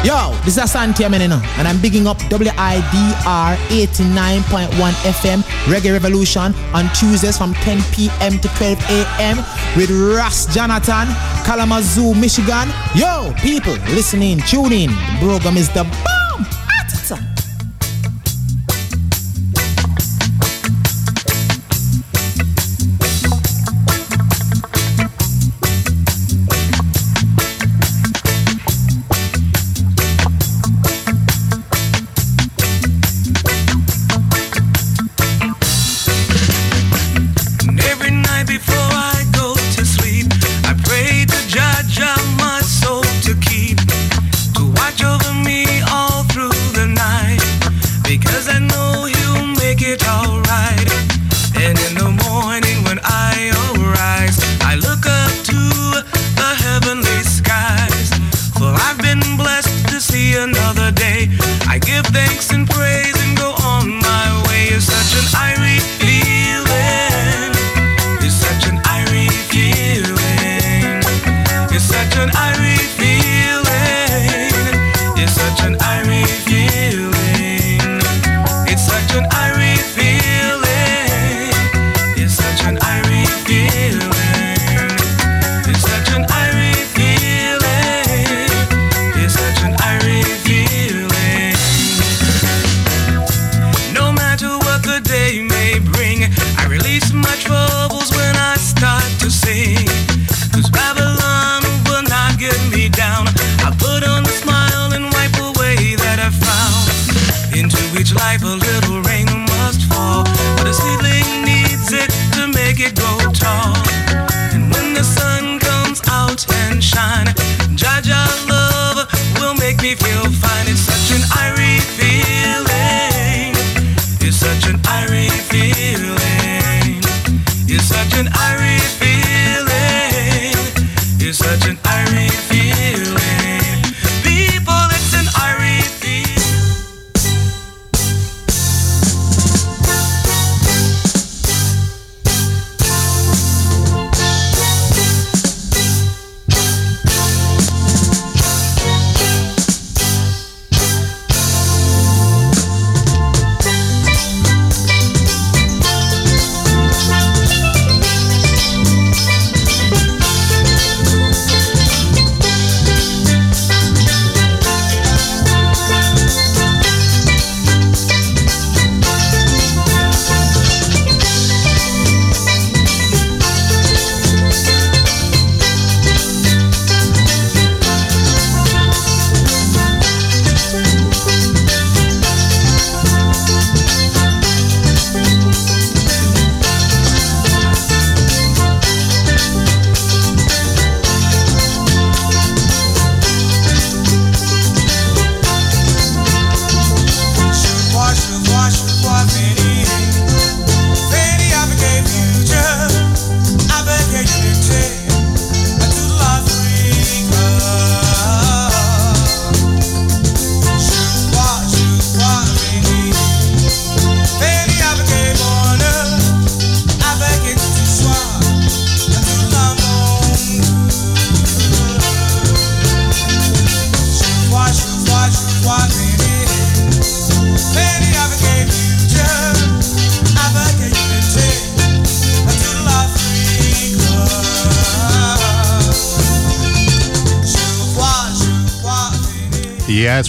Yo, this is Santia Menina, and I'm bigging up WIDR 89.1 FM Reggae Revolution on Tuesdays from 10 p.m. to 12 a.m. with Ras Jonathon, Kalamazoo, Michigan. Yo, people, listening, tuning. The program is the.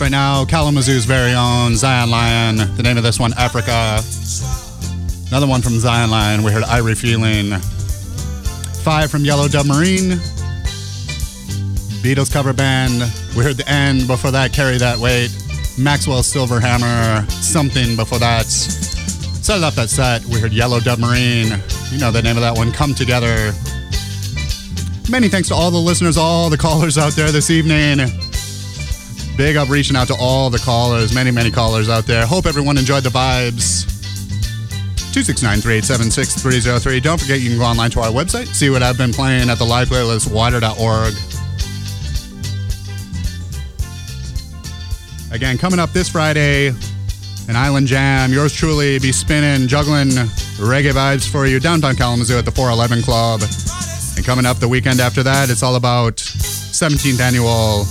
Right now, Kalamazoo's very own Zion Lion. The name of this one, Africa. Another one from Zion Lion. We heard Irie Feeling. Five from Yellow Dubmarine. Beatles cover band. We heard the end. Before that, Carry That Weight. Maxwell Silverhammer. Something before that. Started off that set. We heard Yellow Dubmarine. You know the name of that one, Come Together. Many thanks to all the listeners, all the callers out there this evening. Big up reaching out to all the callers, many, many callers out there. Hope everyone enjoyed the vibes. 269-387-6303. Don't forget you can go online to our website, see what I've been playing at the live playlist, widr.org. Again, coming up this Friday, an Island Jam. Yours truly be spinning, juggling reggae vibes for you downtown Kalamazoo at the 411 Club. And coming up the weekend after that, it's all about 17th annual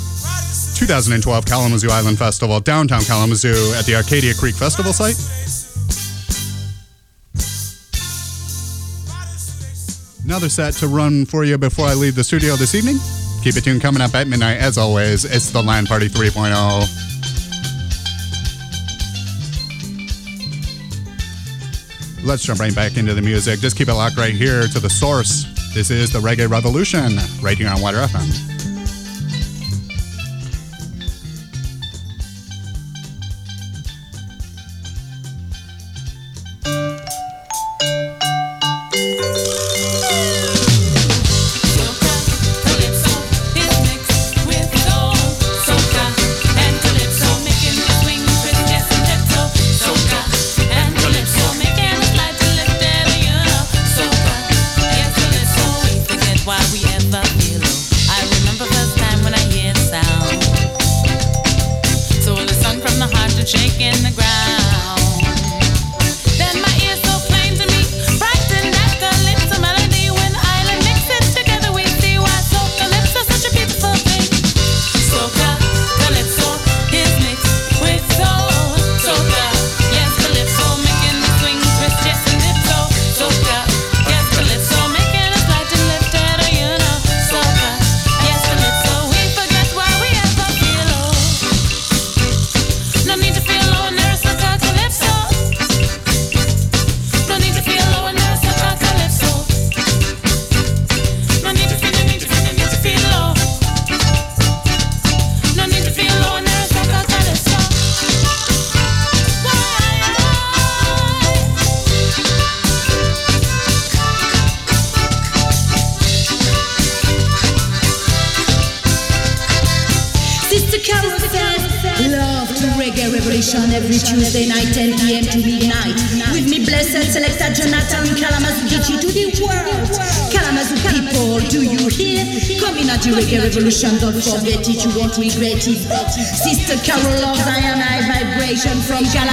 2012 Kalamazoo Island Festival, downtown Kalamazoo at the Arcadia Creek Festival site. Another set to run for you before I leave the studio this evening. Keep it tuned coming up at midnight. As always, it's the Land Party oh. 3.0. Let's jump right back into the music. Just keep it locked right here to the source. This is the Reggae Revolution, right here on WIDR FM. station from Galaxy.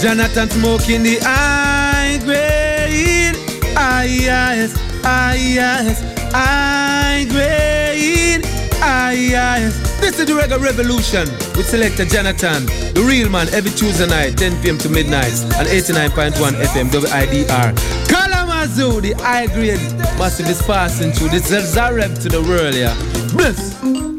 Jonathon smoking the high grade. Ah, yes, ah, yes, high grade. Ah, yes. This is the Reggae Revolution with selector Jonathon, the real man, every Tuesday night, 10 p.m. to midnight, on 89.1 FM WIDR. Kalamazoo, the high grade, massive be passing through the rep to the world, yeah. Bless.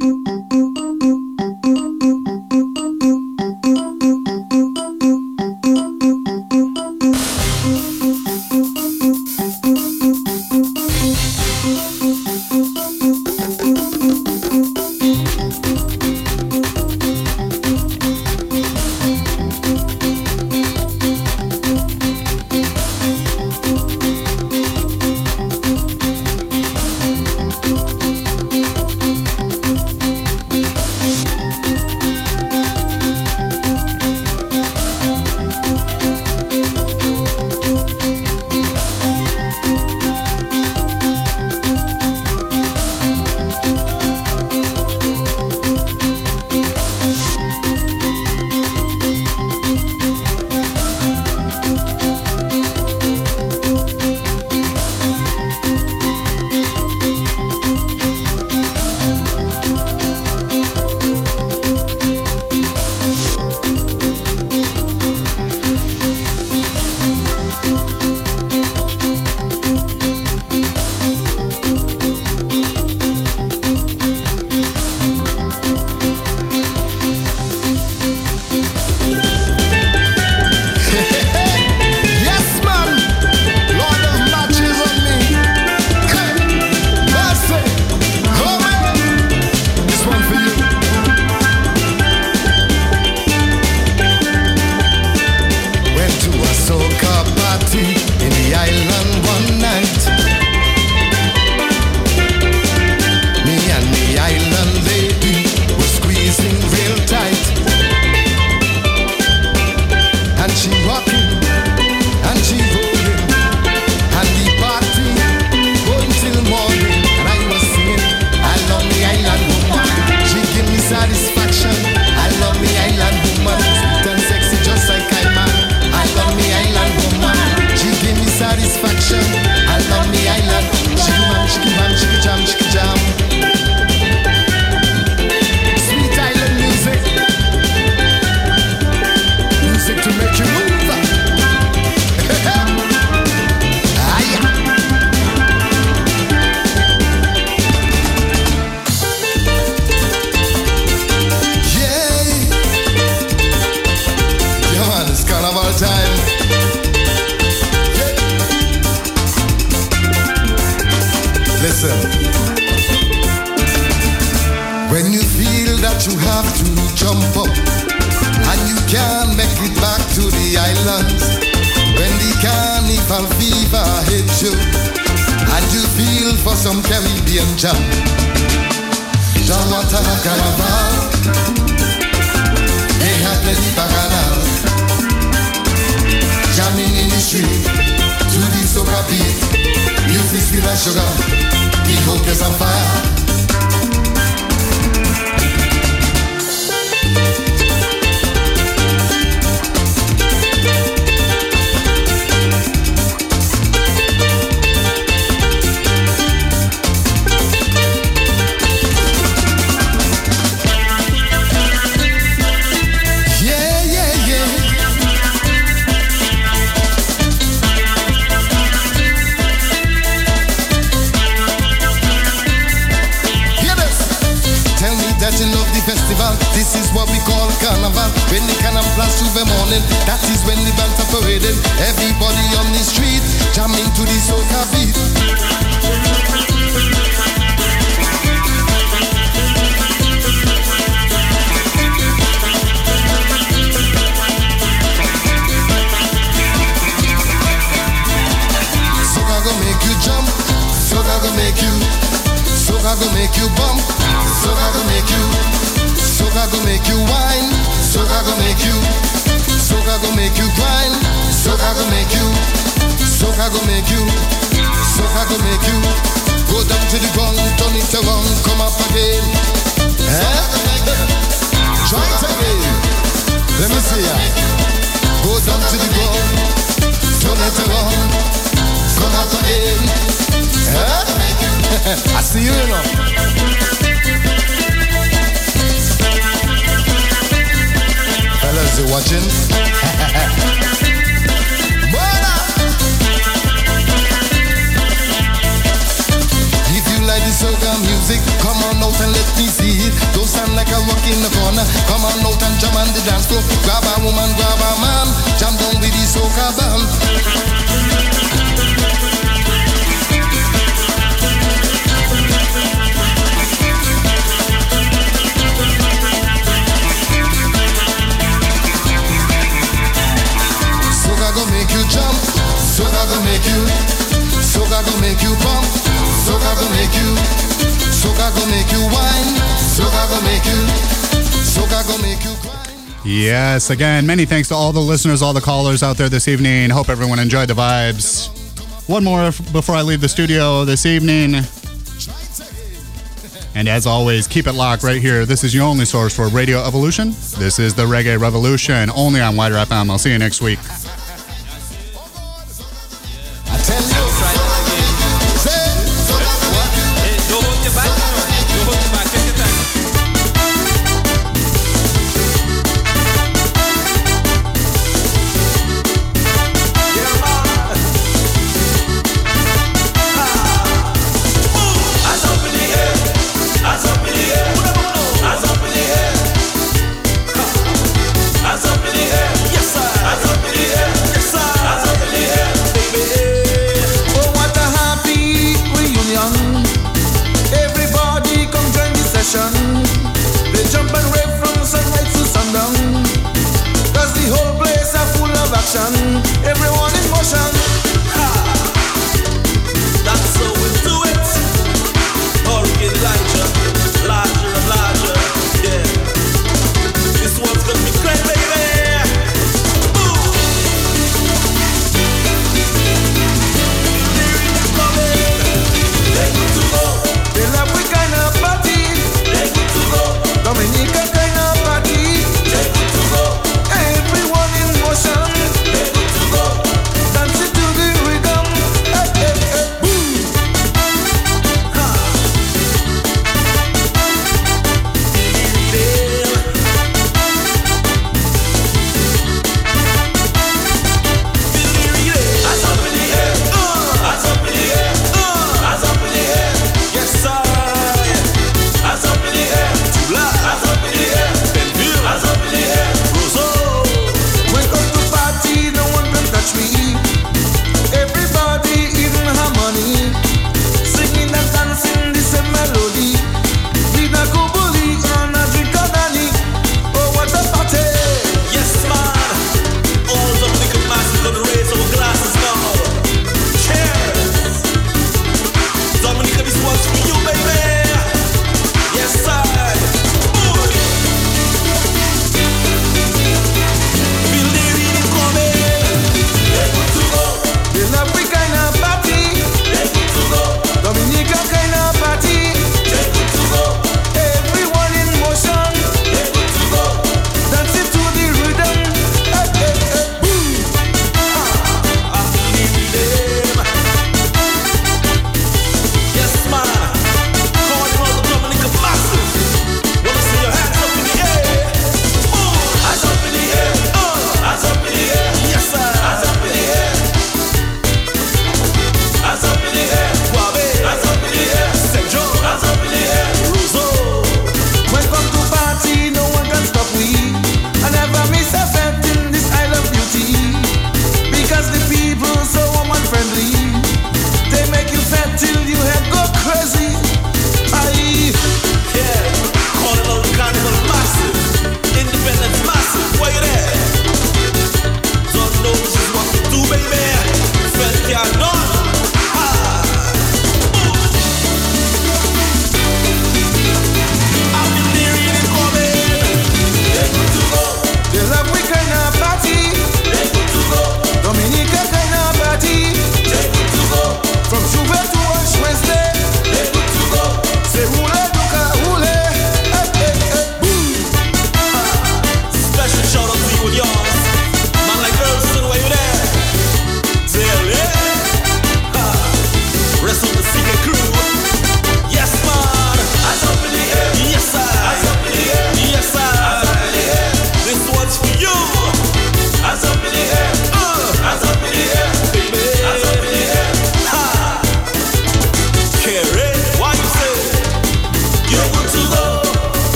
The hope is on morning, that is when the bands are parading. Everybody on the street jamming to the soca beat. Soca go make you jump, soca go make you, soca go make you bump, soca go make you, soca go make you whine, soca go make you, soca go make you grind, soca go make you, soca go make you, soca go make you, go down to the ground, turn it around, come up again. Eh? Try it again. Let me see ya. Go down to the ground, turn it around. Come up again. Huh? [laughs] I see you, you know. Fellas, you watching? [laughs] Buena! If you like the soca music, come on out and let me see it. Don't stand like a rock in the corner. Come on out and jam on the dance floor. Grab a woman, grab a man. Jam down with the soca band. Make you jump, soca go make you, soca go make you bump, soca go make you, soca go make you whine, soca go make you, soca go make you. Yes, again, many thanks to all the listeners, all the callers out there this evening. Hope everyone enjoyed the vibes. One more before I leave the studio this evening. And as always, keep it locked right here. This is your only source for Radio Evolution. This is the Reggae Revolution, only on WIDR FM. I'll see you next week.